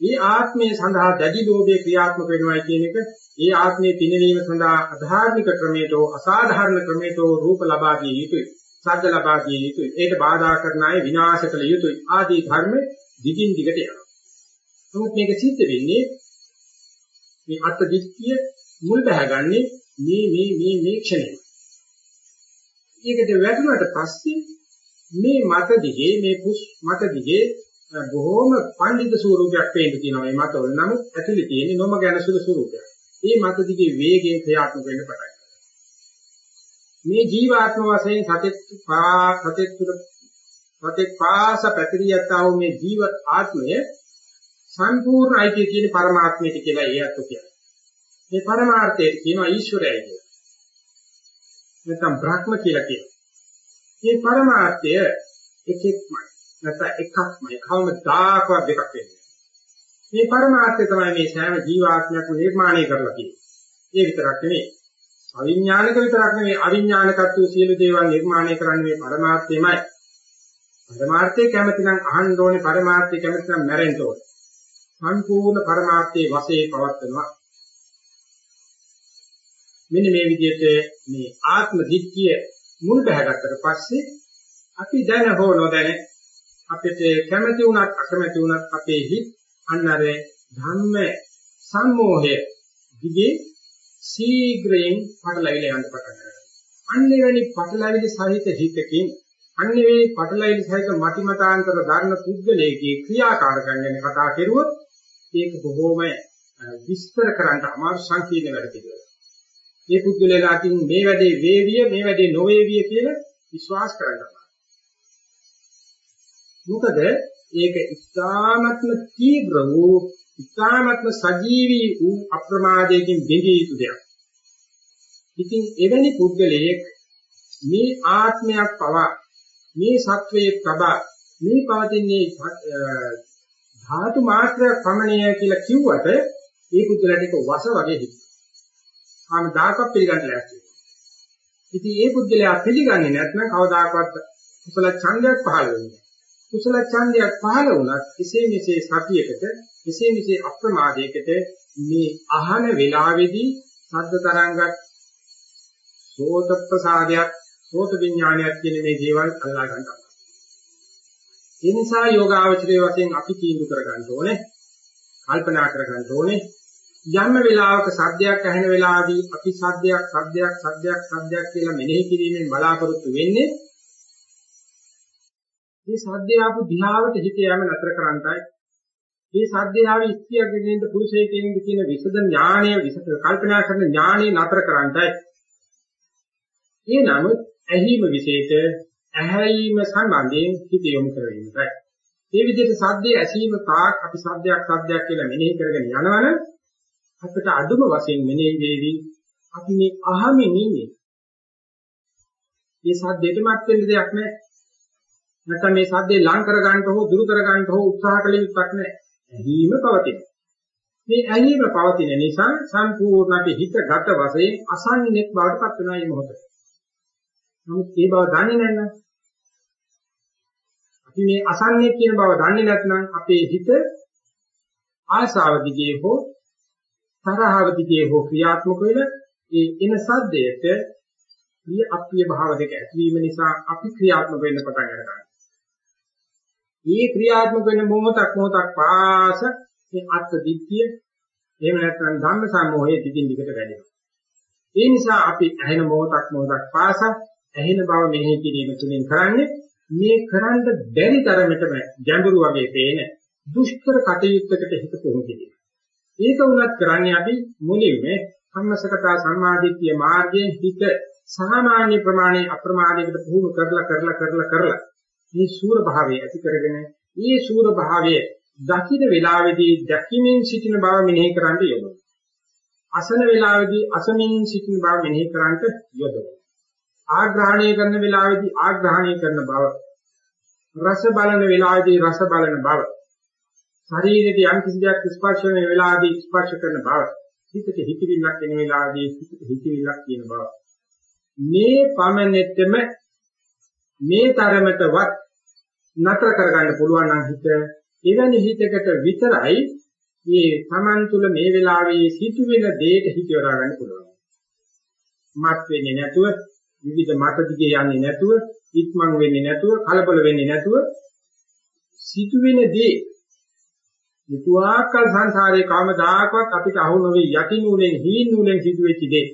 මේ ආත්මයේ සඳහා දැඩි ලෝභයේ ක්‍රියාත්මක වෙනවයි කියන එක ඒ ආත්මයේ පිනවීම සඳහා අධාර්මික ක්‍රමයට අසාධාරණ ක්‍රමයට රූප ලබා දිය යුතුයි. ශබ්ද ලබා දිය යුතුයි. ඒකට බාධා කරන අය විනාශ කළ යුතුයි. ආදී ධර්ම දිගින් දිගට යනවා. නමුත් මේක සිද්ධ වෙන්නේ මේ අත් දිට්ඨිය මුල් බහගන්නේ මේ මේ මේ මේ ක්ෂණය. ඒකට වැටුණාට පස්සේ මේ මත දිගේ මේ පුස් මත දිගේ බොහොම පඬිත ස්වරූපයක් පේන්න තියෙනවා මේ මතවල. නමුත් ඇතුලේ තියෙන්නේ නොම ගැනසුළු ස්වරූපයක්. මේ මත දිගේ වේගයෙන් ක්‍රියාත්මක වෙන්න පටන් ගන්නවා. මේ ජීවාත්ම වශයෙන් සතෙක් පා සතෙක් තුර සතෙක් පාස පැතිරියතා වූ මේ ජීව ආත්මය සම්පූර්ණ අයිතිය තියෙන පරමාත්මයට කියලා ඒත් කියනවා. මේ පරමාර්ථයේ කියනවා ඊශ්වරයයි කියලා. නැත්නම් බ්‍රහ්ම කියලා කියනවා. මේ පරමාර්ථය එකෙක්මයි. නැත්නම් එකක්මයි. කවමදාකවත් දෙකක් වෙන්නේ මේ පරමාර්ථය තමයි මේ සෑම ජීවාත්මයක්ම නිර්මාණය කරලා තියෙන්නේ. ඒ විතරක් නෙවෙයි. අවිඥානික විතරක් නෙවෙයි අවිඥානිකත් වූ සියලු දේවල් නිර්මාණය කරන්නේ මේ පරමාර්ථයමයි. පරමාර්ථය කැමති නම් අහන්න ඕනේ පරමාර්ථය කැමති නම් මැරෙන්න ඕනේ. සම්පූර්ණ පරමාර්ථයේ වශයෙන් පවත්වනවා. මෙන්න මේ විදිහට මේ ආත්ම දිට්ඨිය මුල් බහගත්තට පස්සේ අපි දැන හෝ නොදැන අපිට කැමති වුණත් අකමැති වුණත් අපේ හිත් අන්නර ධම්ම සම්මෝහය දිගේ ශීඝ්‍රයෙන් පටලැවිලා යන්න පටන් ගන්නවා. අන්නේ වැනි පටලැවිලි සහිත හිතකින් අන්නේ මේ පටලැවිලි සහිත මතිමතාන්තර ධර්ම පුද්ගලයේ ක්‍රියාකාරකම් ගැන කතා කරුවොත් ඒක බොහෝම විස්තර කරන්න අමාරු සංකීර්ණ වැඩ පිළිවෙලක්. මේ පුද්ගලයාටින් මේ වැඩේ වේවිය මේ වැඩේ නොවේවිය කියලා විශ්වාස කරගන්නවා. මොකද ඒක ඉස්හාමත්ම තීව්‍ර වූ ඉස්හාමත්ම සජීවී වූ අප්‍රමාදයෙන් බෙදී යුතු දෙයක්. ඉතින් එවැනි පුද්ගලයෙක් මේ ආත්මයක් පවා මේ සත්වයේ තබා මේ පවතින්නේ ධාතු මාත්‍රයක් පමණය කියලා කිව්වට ඒ පුද්ගලයාට ඒක වස වගේ හිතෙනවා. ආම දායක පිළිගන්න ලෑස්ති. ඉතින් ඒ පුද්ගලයා පිළිගන්නේ නැත්නම් කවදාකවත් කුසල ඡන්දයක් පහළ වෙන්නේ කුසල ඡන්දයක් පහළ වුණත් එසේ මෙසේ සතියකට එසේ මෙසේ අප්‍රමාදයකට මේ අහන වේලාවේදී ශබ්ද තරංගක් සෝත ප්‍රසාදයක් සෝත විඥානයක් කියන මේ දේවල් අල්ලා ගන්නවා. ඒ නිසා යෝගාවචරයේ වශයෙන් අපි තීන්දුව කර ගන්න ඕනේ. කල්පනා කර ගන්න ඕනේ. යම් වෙලාවක සද්දයක් ඇහෙන වෙලාවදී අපි සද්දයක් සද්දයක් සද්දයක් සද්දයක් කියලා මෙනෙහි කිරීමෙන් බලාපොරොත්තු වෙන්නේ මේ සද්දය ආපු දිහාවට හිත යෑම නතර කරන්නයි. මේ සද්දය ආවි ස්ත්‍රියක් ගෙනින්න පුරුෂයෙක් ගෙනින්න කියන විසද ඥානය විසද කල්පනා කරන ඥානය නතර කරන්නයි. ඒ නමුත් ඇහිම විශේෂ ඇහැීම සම්බන්ධයෙන් හිත යොමු කරගන්නයි මේ විදිහට සද්දේ ඇසීම තාක් අපි සද්දයක් සද්දයක් කියලා මෙනෙහි කරගෙන යනවනම් අපිට අදුම වශයෙන් මෙනෙහි වේවි අපි මේ අහමින් ඉන්නේ මේ සද්දෙටමත් වෙන්න දෙයක් නැහැ නැත්නම් මේ සද්දේ ලං කර ගන්නට හෝ දුරු කර ගන්නට හෝ උත්සාහ කළ යුත්තක් නැහැ. ඇහිම පවතින. මේ ඇහිම පවතින නිසා සම්පූර්ණ අපි හිතගත වශයෙන් අසන්නෙක් බවට පත් වෙනවා මේ මොහොතේ. නමුත් ඒ බව දන්නේ නැත්නම් අපි මේ අසන්නෙක් කියන බව දන්නේ නැත්නම් අපේ හිත ආශාව දිගේ හෝ තරහව දිගේ හෝ ක්‍රියාත්මක වෙන ඒ එන සද්දයට ප්‍රිය අප්‍රිය භාව දෙක ඇතිවීම නිසා අපි ක්‍රියාත්මක වෙන්න පටන් ගන්නවා. මේ ක්‍රියාත්මක වෙන මොහොතක් මොහොතක් පාස මේ අත්ත් දිට්ඨිය එහෙම නැත්නම් ධම්ම සම්මෝහය දිගින් දිගට වැඩෙනවා. ඒ නිසා අපි ඇහෙන මොහොතක් මොහොතක් පාස ඇහෙන බව මෙහෙය කිරීම තුළින් කරන්නේ මේ කරන්න බැරි තරමටම ගැඹුරු වගේ පේන දුෂ්කර කටයුත්තකට හිත පොහොම කිරීම. ඒක උනත් කරන්නේ අපි මුලින්ම සම්මසකතා සම්මාදිට්ඨිය මාර්ගයෙන් හිත සාමාන්‍ය ප්‍රමාණයේ අප්‍රමාදයකට පුහුණු කරලා කරලා කරලා කරලා මේ සූර භාවය ඇති කරගෙන මේ සූර භාවය දකින්න වේලාවේදී දැකීමෙන් සිටින බව මෙනෙහි කරන්න යොදවනවා. අසන වේලාවේදී අසමින් සිටින බව මෙනෙහි කරන්න යොදවනවා. ආග්‍රහණය කරන වේලාවේදී ආග්‍රහණය කරන බව රස බලන වේලාවේදී රස බලන බව ශරීරයේ යම් කිසි දෙයක් ස්පර්ශ වෙන වේලාවේදී ස්පර්ශ කරන බව හිතට හිතවිල්ලක් එන වේලාවේදී හිතට හිතවිල්ලක් කියන බව මේ පමණෙතම මේ තරමටවත් නතර කරගන්න පුළුවන් නම් හිත එවැනි හිතකට විතරයි මේ Taman තුල මේ වෙලාවේ සිදුවෙන දෙයට හිත යොදා ගන්න පුළුවන්. මත් වෙන්නේ නැතුව විවිධ මත දිගේ යන්නේ නැතුව ඉක්මන් වෙන්නේ නැතුව කලබල වෙන්නේ නැතුව සිදුවෙන දේ මුතුආකල් සංසාරේ කවමදාකවත් අපිට අහු නොවේ යටි නූලෙන් හීන් නූලෙන් සිදුවෙච්ච දේ.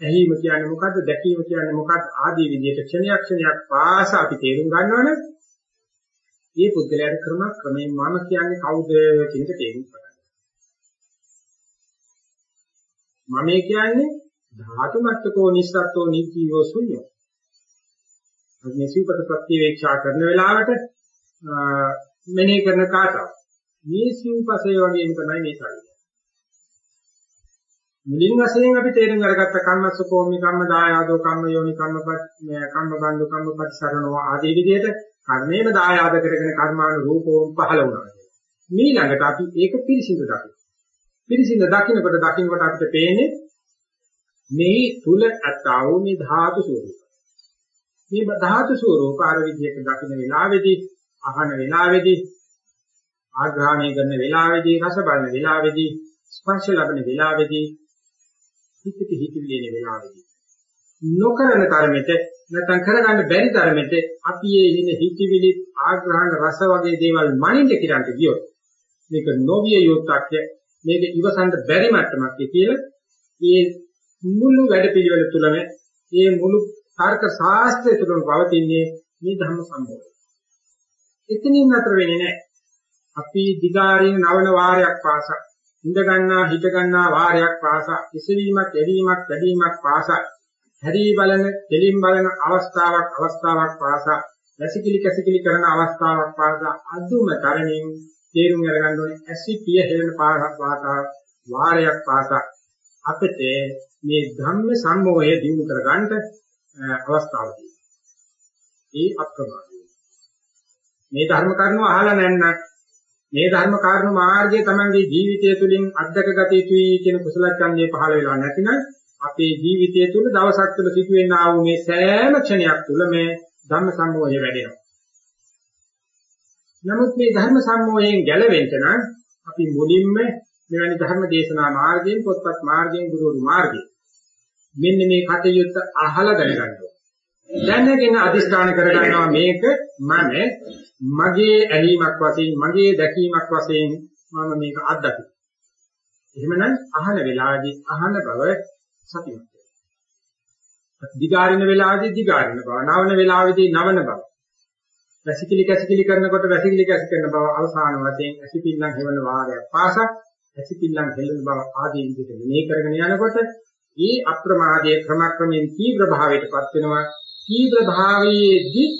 ඇහිම කියන්නේ මොකද්ද දැකීම කියන්නේ මොකක්ද ආදී විදිහට ක්ෂණයක් ක්ෂණයක් පාස අපි තේරුම් ගන්නවනේ. මේ පුද්ගලයාට ක්‍රම ක්‍රමයෙන් මම කියන්නේ කවුද කියන එක තේරුම් ගන්න. මම කියන්නේ ධාතු මත්තකෝ නිස්සත්තෝ නිජීවෝ ශුන්‍යෝ. මේ සිව්පත ප්‍රතිවේක්ෂා කරන වෙලාවට මෙනෙහි කරන කාටව මේ සිව්පසේ වගේම තමයි මේ ශරීරය. මුලින් වශයෙන් අපි තේරුම් අරගත්ත කම්මස්ස කෝමි කම්ම දායාදෝ කම්ම යෝනි කම්මපත් කම්ම බන්දු කම්මපත් සරණෝ ආදී විදිහට කර්මේම දායාද කරගෙන කර්මානු රූපෝම් පහළ වුණා. ඊළඟට අපි ඒක පිරිසිදු දකින්න. පිරිසිදු දකින්නකොට දකින්නකොට අපිට පේන්නේ මේ තුල ඇත්තා වූ මේ ධාතු ස්වરૂපය. මේ ධාතු ස්වરૂප ආර විදිහට දකින්න වෙලාවේදී අහන වෙලාවේදී ආග්‍රහණය කරන වෙලාවේදී රස බලන වෙලාවේදී ස්පර්ශ ලබන වෙලාවේදී හිතට හිතිවිලි එන වෙලාවේදී නොකරන කර්මෙට නැත්නම් කරගන්න බැරි තරමට අපි මේ ඉන්න හිතවිලි ආග්‍රහණ රස වගේ දේවල් මනින්ද කිරන්ට ගියොත් මේක නොවිය යුක්තක් මේක ඉවසන්න බැරි මට්ටමක් කියලා මේ මුළු වැඩ පිළිවෙල තුළම මේ මුළු තර්ක ශාස්ත්‍රය තුළම පවතින්නේ මේ ධර්ම සම්බෝධය. එතනින් නතර වෙන්නේ නැහැ. අපි දිගාරින් නවන වාරයක් පාසා ඉඳ ගන්නා හිට ගන්නා වාරයක් පාසා ඉසවීමක් එවීමක් වැඩිවීමක් පාසා හැරී බලන දෙලින් බලන අවස්ථාවක් අවස්ථාවක් පාසා වැසිකිලි කැසිකිලි කරන අවස්ථාවක් පාසා අදුම තරමින් තේරුම් අරගන්න ඕනේ ඇසිපිය හෙළන පාරක් වාතා වාරයක් පාසා අපිට මේ ධම්ම සම්මෝහය දිනු කරගන්න අවස්ථාවක් ඒ අප්‍රමාදී මේ ධර්ම කරුණු අහලා නැන්නක් මේ ධර්ම කාරණු මාර්ගය තමන්ගේ ජීවිතය තුළින් අත්දකගත යුතුයි කියන කුසල ඡන්දය පහළ වෙලා නැතිනම් අපේ ජීවිතය තුළ දවසක් තුළ සිදුවෙනා වූ මේ සෑම ක්ෂණයක් තුළ මේ ධර්ම සම්මෝහය වැඩෙනවා. නමුත් මේ ධර්ම සම්මෝහයෙන් ගැලවෙන්න නම් අපි මුලින්ම මෙවැනි ධර්ම දේශනා මාර්ගයෙන් පොත්පත් මාර්ගයෙන් ගුරුවරු මාර්ගයෙන් මෙන්න මේ කටයුත්ත අහලා දැනගන්න දැනගෙන අදිස්ථාන කරගන්නවා මේක මම මගේ ඇලීමක් වශයෙන් මගේ දැකීමක් වශයෙන් මම මේක අත්දකිනවා. එහෙමනම් අහන වෙලාවේදී අහන බව සතිමත් වෙනවා. දිගාරින වෙලාවේදී දිගාරින බව, නවන වෙලාවේදී නවන බව. වැසිකිලි කැසිකිලි කරනකොට වැසිකිලි කැසි කරන බව අවසාන වශයෙන් ඇසිපිල්ලන් හෙවන වාරයක් පාසක් ඇසිපිල්ලන් හෙළන බව ආදී විදිහට මෙනෙහි කරගෙන යනකොට මේ අප්‍රමාදයේ ක්‍රමක්‍රමයෙන් තීව්‍ර භාවයටපත් වෙනවා. තීව්‍ර භාවයේදී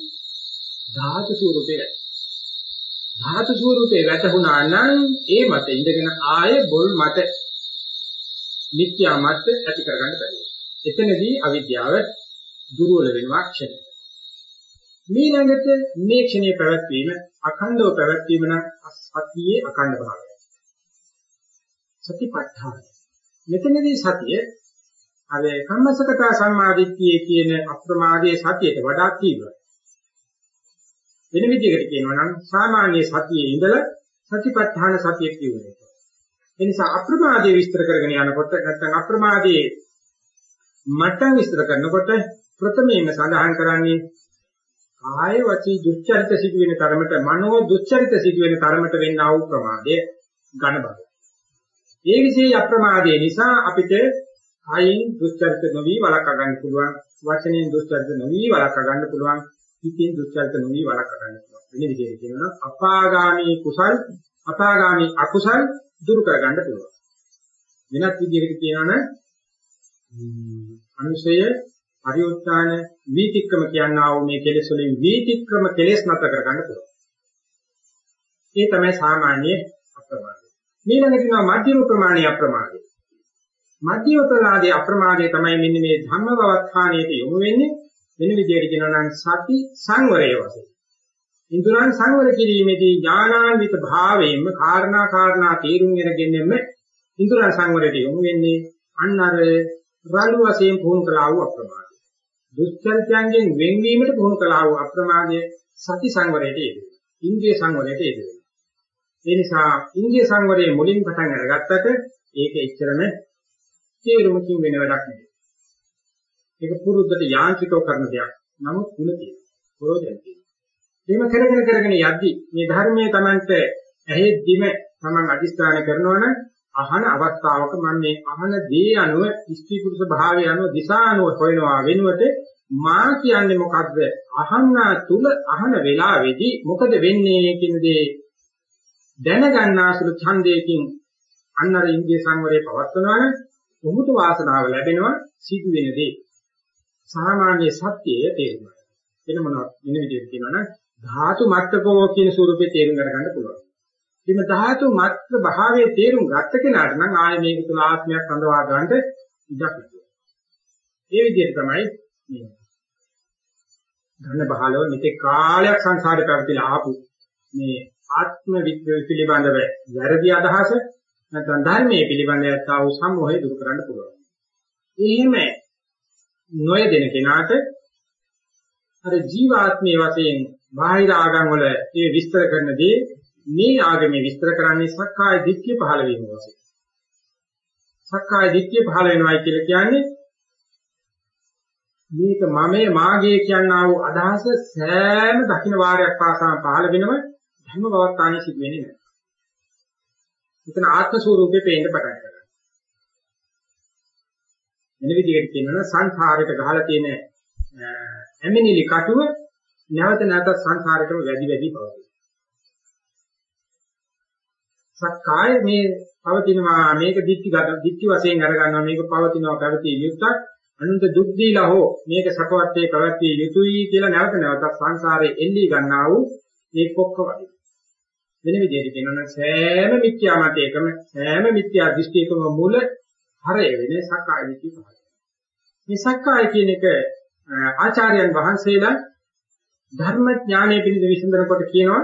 ධාතු ස්වරූපේ ධාතු ස්වරූපේ වැටුණා නම් ඒ මත ඉඳගෙන ආයේ බොල් මත මිත්‍යා මත ඇති කරගන්න බැහැ. එතනදී අවිද්‍යාව දුර්වල වෙනවා ක්ෂණය. මේ ළඟට මේ ක්ෂණයේ පැවැත්වීම අඛණ්ඩව පැවැත්වීම නම් සතියේ අඛණ්ඩ භාවය. සතිපට්ඨාන. මෙතනදී සතිය අර කම්මසකතා සම්මාදිට්ඨියේ කියන අප්‍රමාදයේ සතියට වඩා තීව්‍රයි. වෙන විදිහකට කියනවා නම් සාමාන්‍ය සතියේ ඉඳලා සතිපට්ඨාන සතිය කියුවේ. ඒ නිසා අප්‍රමාදයේ විස්තර කරගෙන යනකොට නැත්නම් අප්‍රමාදයේ මට විස්තර කරනකොට ප්‍රථමයෙන්ම සඳහන් කරන්නේ කාය වචී දුච්චරිත සිදුවෙන තරමට මනෝ දුච්චරිත සිදුවෙන තරමට වෙන්නා වූ ප්‍රමාදය ඝන බව. ඒ විශේෂ අප්‍රමාදයේ නිසා අපිට කයින් දුස්චරිත නොවි වළක්වා ගන්න පුළුවන්. වචනෙන් දුස්චරිත නොවි වළක්වා ගන්න පුළුවන්. හිතෙන් දුස්චරිත නොවි වළක්වා ගන්න පුළුවන්. වෙන විදිහට කියනවා අපාගාමී කුසල් අපාගාමී අකුසල් දුරු කර ගන්න පුළුවන්. වෙනත් විදිහකට කියනවනම් අනුසය පරිඋත්ථාන වීතික්‍රම කියනා වූ මේ කෙලෙස් වලින් වීතික්‍රම කෙලෙස් නැතර කර ගන්න පුළුවන්. ඒ තමයි සාමාන්‍ය අප්‍රමාදය. ඊළඟට කියනවා මධ්‍යම ප්‍රමාණීය අප්‍රමාදය. මධ්‍යම ප්‍රමාදයේ අප්‍රමාදයේ තමයි මෙන්න මේ ධම්ම බවත්හාණයට යොමු වෙන්නේ වෙන විදිහට කියනවා නම් සති සංවරය වශයෙන්. ඉන්ද්‍රයන් සංවර කිරීමේදී ඥානාන්විත භාවයෙන්ම කාරණා කාරණා තේරුම් අරගෙනෙම ඉන්ද්‍රයන් සංවරයට යොමු වෙන්නේ අන්න අර රළු වශයෙන් පුහුණු කළා වූ අප්‍රමාදය. දුස්චරිතයන්ගෙන් වෙන්වීමට පුහුණු කළා වූ අප්‍රමාදය සති සංවරයට යෙදෙනවා. ඉන්ද්‍රිය සංවරයට යෙදෙනවා. ඒ නිසා ඉන්ද්‍රිය සංවරයේ මුලින් පටන් අරගත්තට ඒක එච්චරම තේරුමකින් වෙන වැඩක් නෙවෙයි. ඒක පුරුද්දට යාන්ත්‍රිකව කරන දෙයක්. නමුත් ಗುಣ තියෙනවා. ප්‍රෝජන තියෙනවා. එහෙම කරගෙන කරගෙන යද්දි මේ ධර්මයේ Tamante ඇහෙද්දිම Taman අදිස්ථාන කරනවා නම් අහන අවස්ථාවක මම මේ අහන දේ අනුව ස්ත්‍රී පුරුෂ භාවය අනුව දිශා අනුව හොයනවා වෙනුවට මා කියන්නේ මොකද්ද අහන්නා තුල අහන වෙලාවේදී මොකද වෙන්නේ කියන දේ දැනගන්නාසුළු ඡන්දයකින් අන්නර ඉන්දිය සංවරයේ පවත්වනවා නම් ඔහුට වාසනාව ලැබෙනවා සිදු වෙන දේ. සාමාන්‍ය සත්‍යයේ තේරුම වෙන මොනවද වෙන විදිහට කියනවනම් ධාතු මත්තකෝ කියන ස්වරූපේ තේරුම් ගන්න පුළුවන්. එimhe ධාතු මත්ත්‍ර භාවයේ තේරුම් ගත්ත කෙනාට නම් ආයේ මේක තුල ආත්මයක් හඳවා ගන්නට ඉඩක් නැහැ. ඒ විදිහට තමයි මේ ධන බහලව මෙතෙක් කාලයක් සංසාරේ පැවතිලා ආපු මේ ආත්ම විද්‍යාව පිළිබඳව වැරදි අදහස නැත්නම් ධර්මයේ පිළිබඳව තාව සම්මෝහය දුරු කරන්න පුළුවන්. එහෙම නොයදෙන කෙනාට අර ජීවාත්මයේ වශයෙන් බාහිර ආගම් වල ඒ විස්තර කරන දේ මේ ආගමේ විස්තර කරන්නේ සක්කාය දිට්ඨිය පහළ වීම වශයෙන්. සක්කාය දිට්ඨිය පහළ වෙනවයි කියලා කියන්නේ මේක මමයේ මාගේ කියනා වූ අදහස සෑම දකින්න වාරයක් පාසාම පහළ වෙනව ධර්ම බවත්තානේ සිදු වෙන්නේ නැහැ. එතන ආත්ම ස්වરૂපේ පේන්න පටන් ගන්නවා. වෙන විදිහට කියනවා සංසාරයට ගහලා තියෙන ඇමිනිලි කටුව නැවත නැවත සංසාරයටම වැඩි වැඩි පවතී. සක්කාය මේ පවතිනවා මේක දික්ටි ගන්න දික්ටි වශයෙන් අරගන්නවා මේක පවතිනවා පැවතිය යුක්තක් අනුන්ට දුක් දීලා හෝ මේක සපවත් වේ පැවතිය යුතුයි කියලා නැවත නැවතත් සංසාරේ එල්ලී ගන්නා වූ මේ කොක්ක වගේ වෙන විදිහට කියනවා සෑම මිත්‍යා මතයකම සෑම මිත්‍යා දෘෂ්ටියකම මුල හරය වෙන්නේ සක්කාය දිට්ඨිය පහළ මේ සක්කාය කියන එක ආචාර්යයන් වහන්සේලා ධර්ම ඥානයේ පිළිද විසඳනකොට කියනවා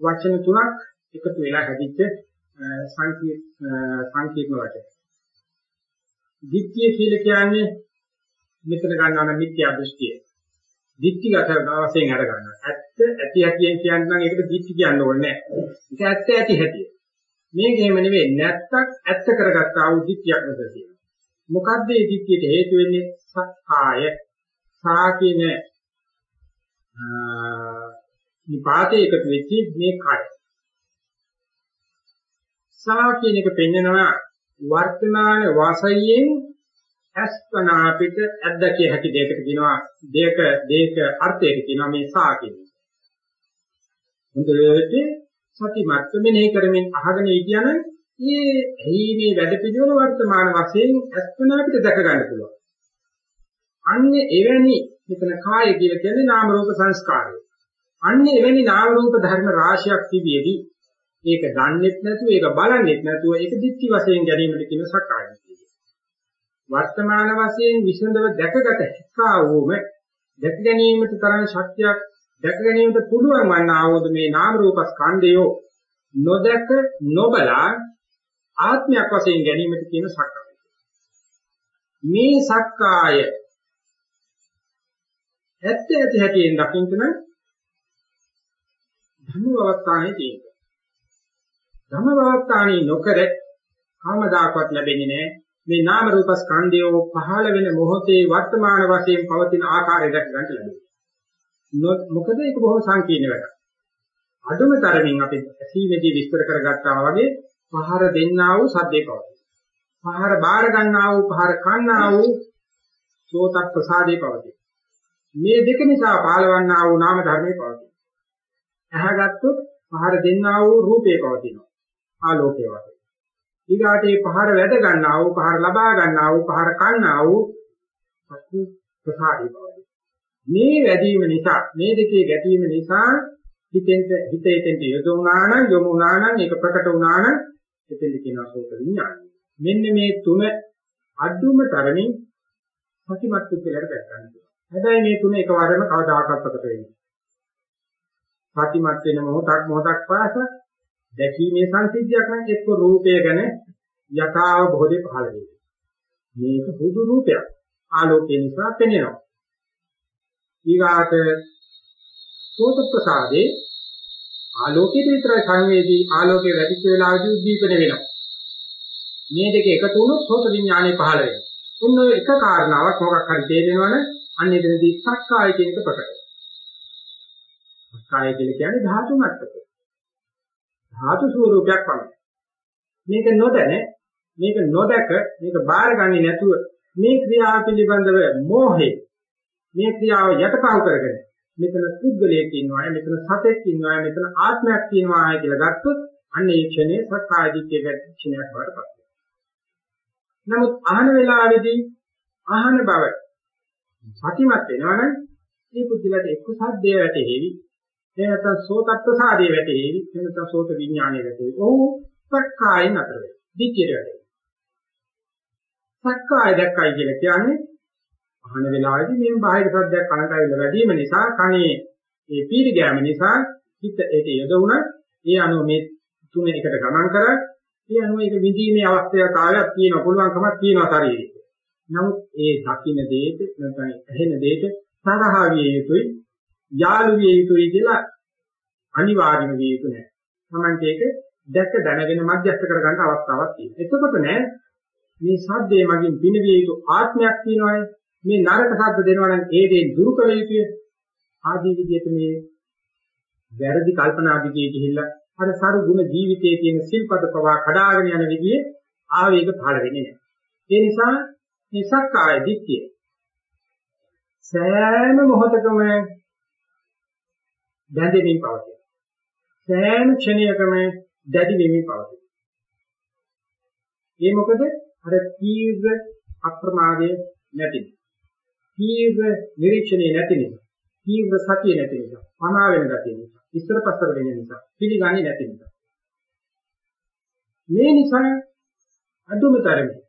වචන තුනක් එකතු වෙලා හැදිච්ච සංකීර්ණ වචන. දිට්ඨිය කියලා කියන්නේ මෙතන ගන්නවා නම් මිත්‍යා දෘෂ්ටිය. දිට්ඨිගත වශයෙන් අර ගන්නවා. ඇත්ත ඇති හැටියෙන් කියන්නම් ඒකට දිට්ඨි කියන්න ඕනේ නැහැ. ඒක ඇත්ත ඇති හැටිය. මේක එහෙම නෙවෙයි නැත්තක් ඇත්ත කරගත්තා වූ දිට්ඨියක් නේද තියෙනවා. මොකද්ද මේ දිට්ඨියට හේතු වෙන්නේ? සක්කාය. සා කියන නිපාතේ එකතු වෙච්ච මේ කය. සා කියන එක පෙන්නනවා වර්තමාන වාසයෙන් අස්පනා පිට අද්දකිය හැකි දෙයකට කියනවා දෙයක දෙයක අර්ථයක කියනවා මේ සා කියන්නේ. හොඳට සතිමත් මෙනෙහි කරමින් අහගෙන ඉතියන මේ ඇහිීමේ වැඩ පිළිවෙල වර්තමාන වශයෙන් අස්පනා පිට දැක ගන්න පුළුවන්. අන්නේ එවැනි මෙතන කාය කියලා කියන්නේ නාම රූප සංස්කාරය. අන්නේ එවැනි නාම රූප ධර්ම රාශියක් තිබියදී ඒක දන්නෙත් නැතුව ඒක බලන්නෙත් නැතුව ඒක දික්ටි වශයෙන් ගැනීමට කියන සක්කාය දිට්ඨිය. වර්තමාන වශයෙන් විසඳව දැකගත හැකා වූම දැක ගැනීමට තරම් ශක්තියක් දැක ගැනීමට පුළුවන් වන්නා වූ මේ නාම රූප ස්කන්ධය නොදක නොබලා ආත්මයක් වශයෙන් ගැනීමට කියන සක්කාය. මේ සක්කාය ඇත්ත ඇති හැටියෙන් දකින්න ධම්මවත්තානේ තියෙනවා. ධම්මවත්තානේ නොකර කාමදාකවත් ලැබෙන්නේ නැහැ. මේ නාම රූප ස්කන්ධය පහළ වෙන මොහොතේ වර්තමාන වශයෙන් පවතින ආකාරය දැක ගන්න ලැබෙනවා. මොකද ඒක බොහොම සංකීර්ණ වැඩක්. අදුම තරමින් අපි ඇසීමේදී විස්තර කරගත්තා වගේ පහර දෙන්නා වූ සද්දේ පවතී. පහර බාර ගන්නා වූ පහර කන්නා වූ සෝත ප්‍රසාදේ පවතී. මේ දෙක නිසා පහළවන්නා වූ නාම ධර්මේ පවතී. ඇහැගත්තොත් පහර දෙන්නා වූ රූපේ පවතිනවා. ආලෝකයේ වගේ. ඊගාට මේ පහර වැද ගන්නා වූ පහර ලබා ගන්නා වූ පහර කන්නා වූ සතු ප්‍රසාරී බවයි. මේ වැඩිම නිසා මේ දෙකේ ගැටීම නිසා හිතෙන්ට හිතේට යොමුනා නම් යොමුනා නම් ඒක ප්‍රකට වුණා නම් එතෙන්ද කියනවා සෝත විඥානය. මෙන්න මේ තුන අඩුම තරමින් සතිමත් පුද්ගලයාට දැක් ගන්න. හැබැයි මේ තුන එකවරම කවදාකවත් ප්‍රකට වෙන්නේ. සතිමත් වෙන මොහොතක් මොහොතක් පාස දැකීමේ සංසිද්ධියක් නම් එක්ක රූපය ගැන යථාව බොහෝදේ පහළ වෙනවා. මේක බුදු රූපයක්. ආලෝකය නිසා පෙනෙනවා. ඊගාට සෝත ප්‍රසාදේ ආලෝකයේ විතර සංවේදී ආලෝකයේ වැඩිච්ච වෙලාවදී උද්දීපන වෙනවා. මේ දෙක එකතු වුණොත් සෝත විඥානය පහළ වෙනවා. ඔන්න ඔය එක කාරණාවක් මොකක් හරි තේරෙනවනේ අන්න එතනදී සක්කාය කියන එක ප්‍රකට වෙනවා. සක්කාය කියලා කියන්නේ ධාතු මට්ටක. ධාතු ස්වරූපයක් පමණයි. මේක නොදැන මේක නොදක මේක බාරගන්නේ නැතුව මේ ක්‍රියාව පිළිබඳව මෝහය මේ ක්‍රියාව යටපහුව කරගෙන මෙතන පුද්ගලයෙක් ඉන්නවා මෙතන සතෙක් ඉන්නවා මෙතන ආත්මයක් ඉන්නවා කියලා ගත්තොත් අන්න ඒ ක්ෂණය සක්කාය දිට්ඨිය ගැටීමක් වඩපත් නමුත් අහන වෙලාවේදී අහන බව සතිමත් වෙනවනම් මේ පුද්ගලයාට එක්ක සද්දේ වැටෙහෙවි. එහෙම නැත්නම් සෝත ප්‍රසාදේ වැටෙහෙවි. එහෙම නැත්නම් සෝත විඥානයේ වැටෙහෙවි. ඔහු සක්කායෙන් අතර වෙයි දිට්ඨියට වැටෙයි සක්කාය දැක්කයි කියලා කියන්නේ අහන වෙලාවේදී මේ බාහිර සද්දයක් කනට ඇවිල්ලා වැඩිම නිසා කනේ ඒ පීරි ගෑම නිසා හිත ඒක යොදුණා ඒ අනුව මේ තුන එකට ගමන් කරා ඒ අනුව ඒක විදීමේ අවස්ථාවක් ආයක් තියෙන පුළුවන්කමක් තියෙනවා ශරීරයේ. නමුත් ඒ දකින්න දෙයට නැත්නම් ඇහෙන දෙයට තරහ විය යුතුයි යාළු විය යුතුයි කියලා අනිවාර්යම විය යුතු නැහැ. Tamante ඒක දැක දැනගෙන මධ්‍යස්ථ කරගන්න අවස්ථාවක් තියෙනවා. එතකොට නෑ මේ සද්දේ මගින් පිනවිය යුතු ආත්මයක් තියෙනවානේ. මේ නරක ශබ්ද දෙනවා නම් ඒ දේ දුරු කළ යුතුය. ආදී විදිහට මේ වැරදි කල්පනා දිගේ ගිහිල්ලා අර සරු ගුණ ජීවිතයේ තියෙන සිල්පද පවා කඩාගෙන යන විදිහේ ආවේග පහළ වෙන්නේ නැහැ. ඒ නිසා මේ සක්කාය දිට්ඨිය සෑම මොහොතකම බැඳෙමින් පවතී. සෑම ක්ෂණයකම දැඩි වෙමින් පවතී. ඒ මොකද අර තීව්‍ර අප්‍රමාදයේ නැති නිසා. තීව්‍ර නිරීක්ෂණේ නැති නිසා. තීව්‍ර සතිය නැති නිසා. පනා වෙන ගතිය නිසා. ඉස්සර පස්සර වෙන නිසා. පිළිගන්නේ නැති නිසා. මේ නිසා අදුමතරමේ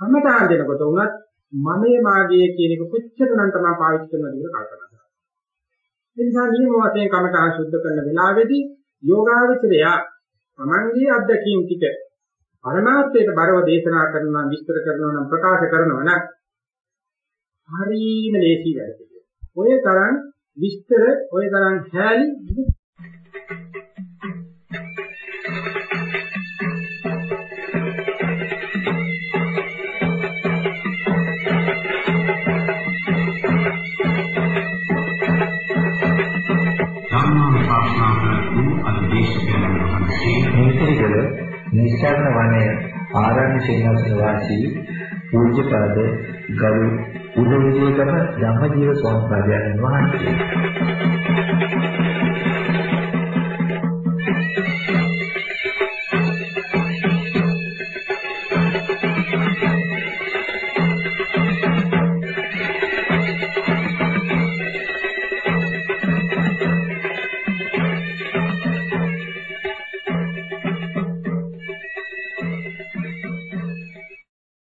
කමඨාන් දෙනකොට උනත් මමයේ මාගේ කියන එක කොච්චරනම් තමයි පාවිච්චි කරනවද කියලා කල්පනා කරනවා. ඒ නිසා නියම වශයෙන් කමඨාන් සුද්ධ කරන වෙලාවේදී යෝගාවචරය තමන්ගේ අත්දැකීම් ටික පරමාර්ථයට බරව දේශනා කරනවා විස්තර කරනවා නම් ප්‍රකාශ කරනවා නම් හරීම ලේසි වැඩ පිළිවෙල. ඔය තරම් විස්තර ඔය තරම් හැලී මේකල නිස්සාරණ වනයේ ආරණ්‍ය සේනාසන වාසී පූජ්‍යපද ගරු උදවිදේකම ධම්මජීව ස්වාමීන් වහන්සේ.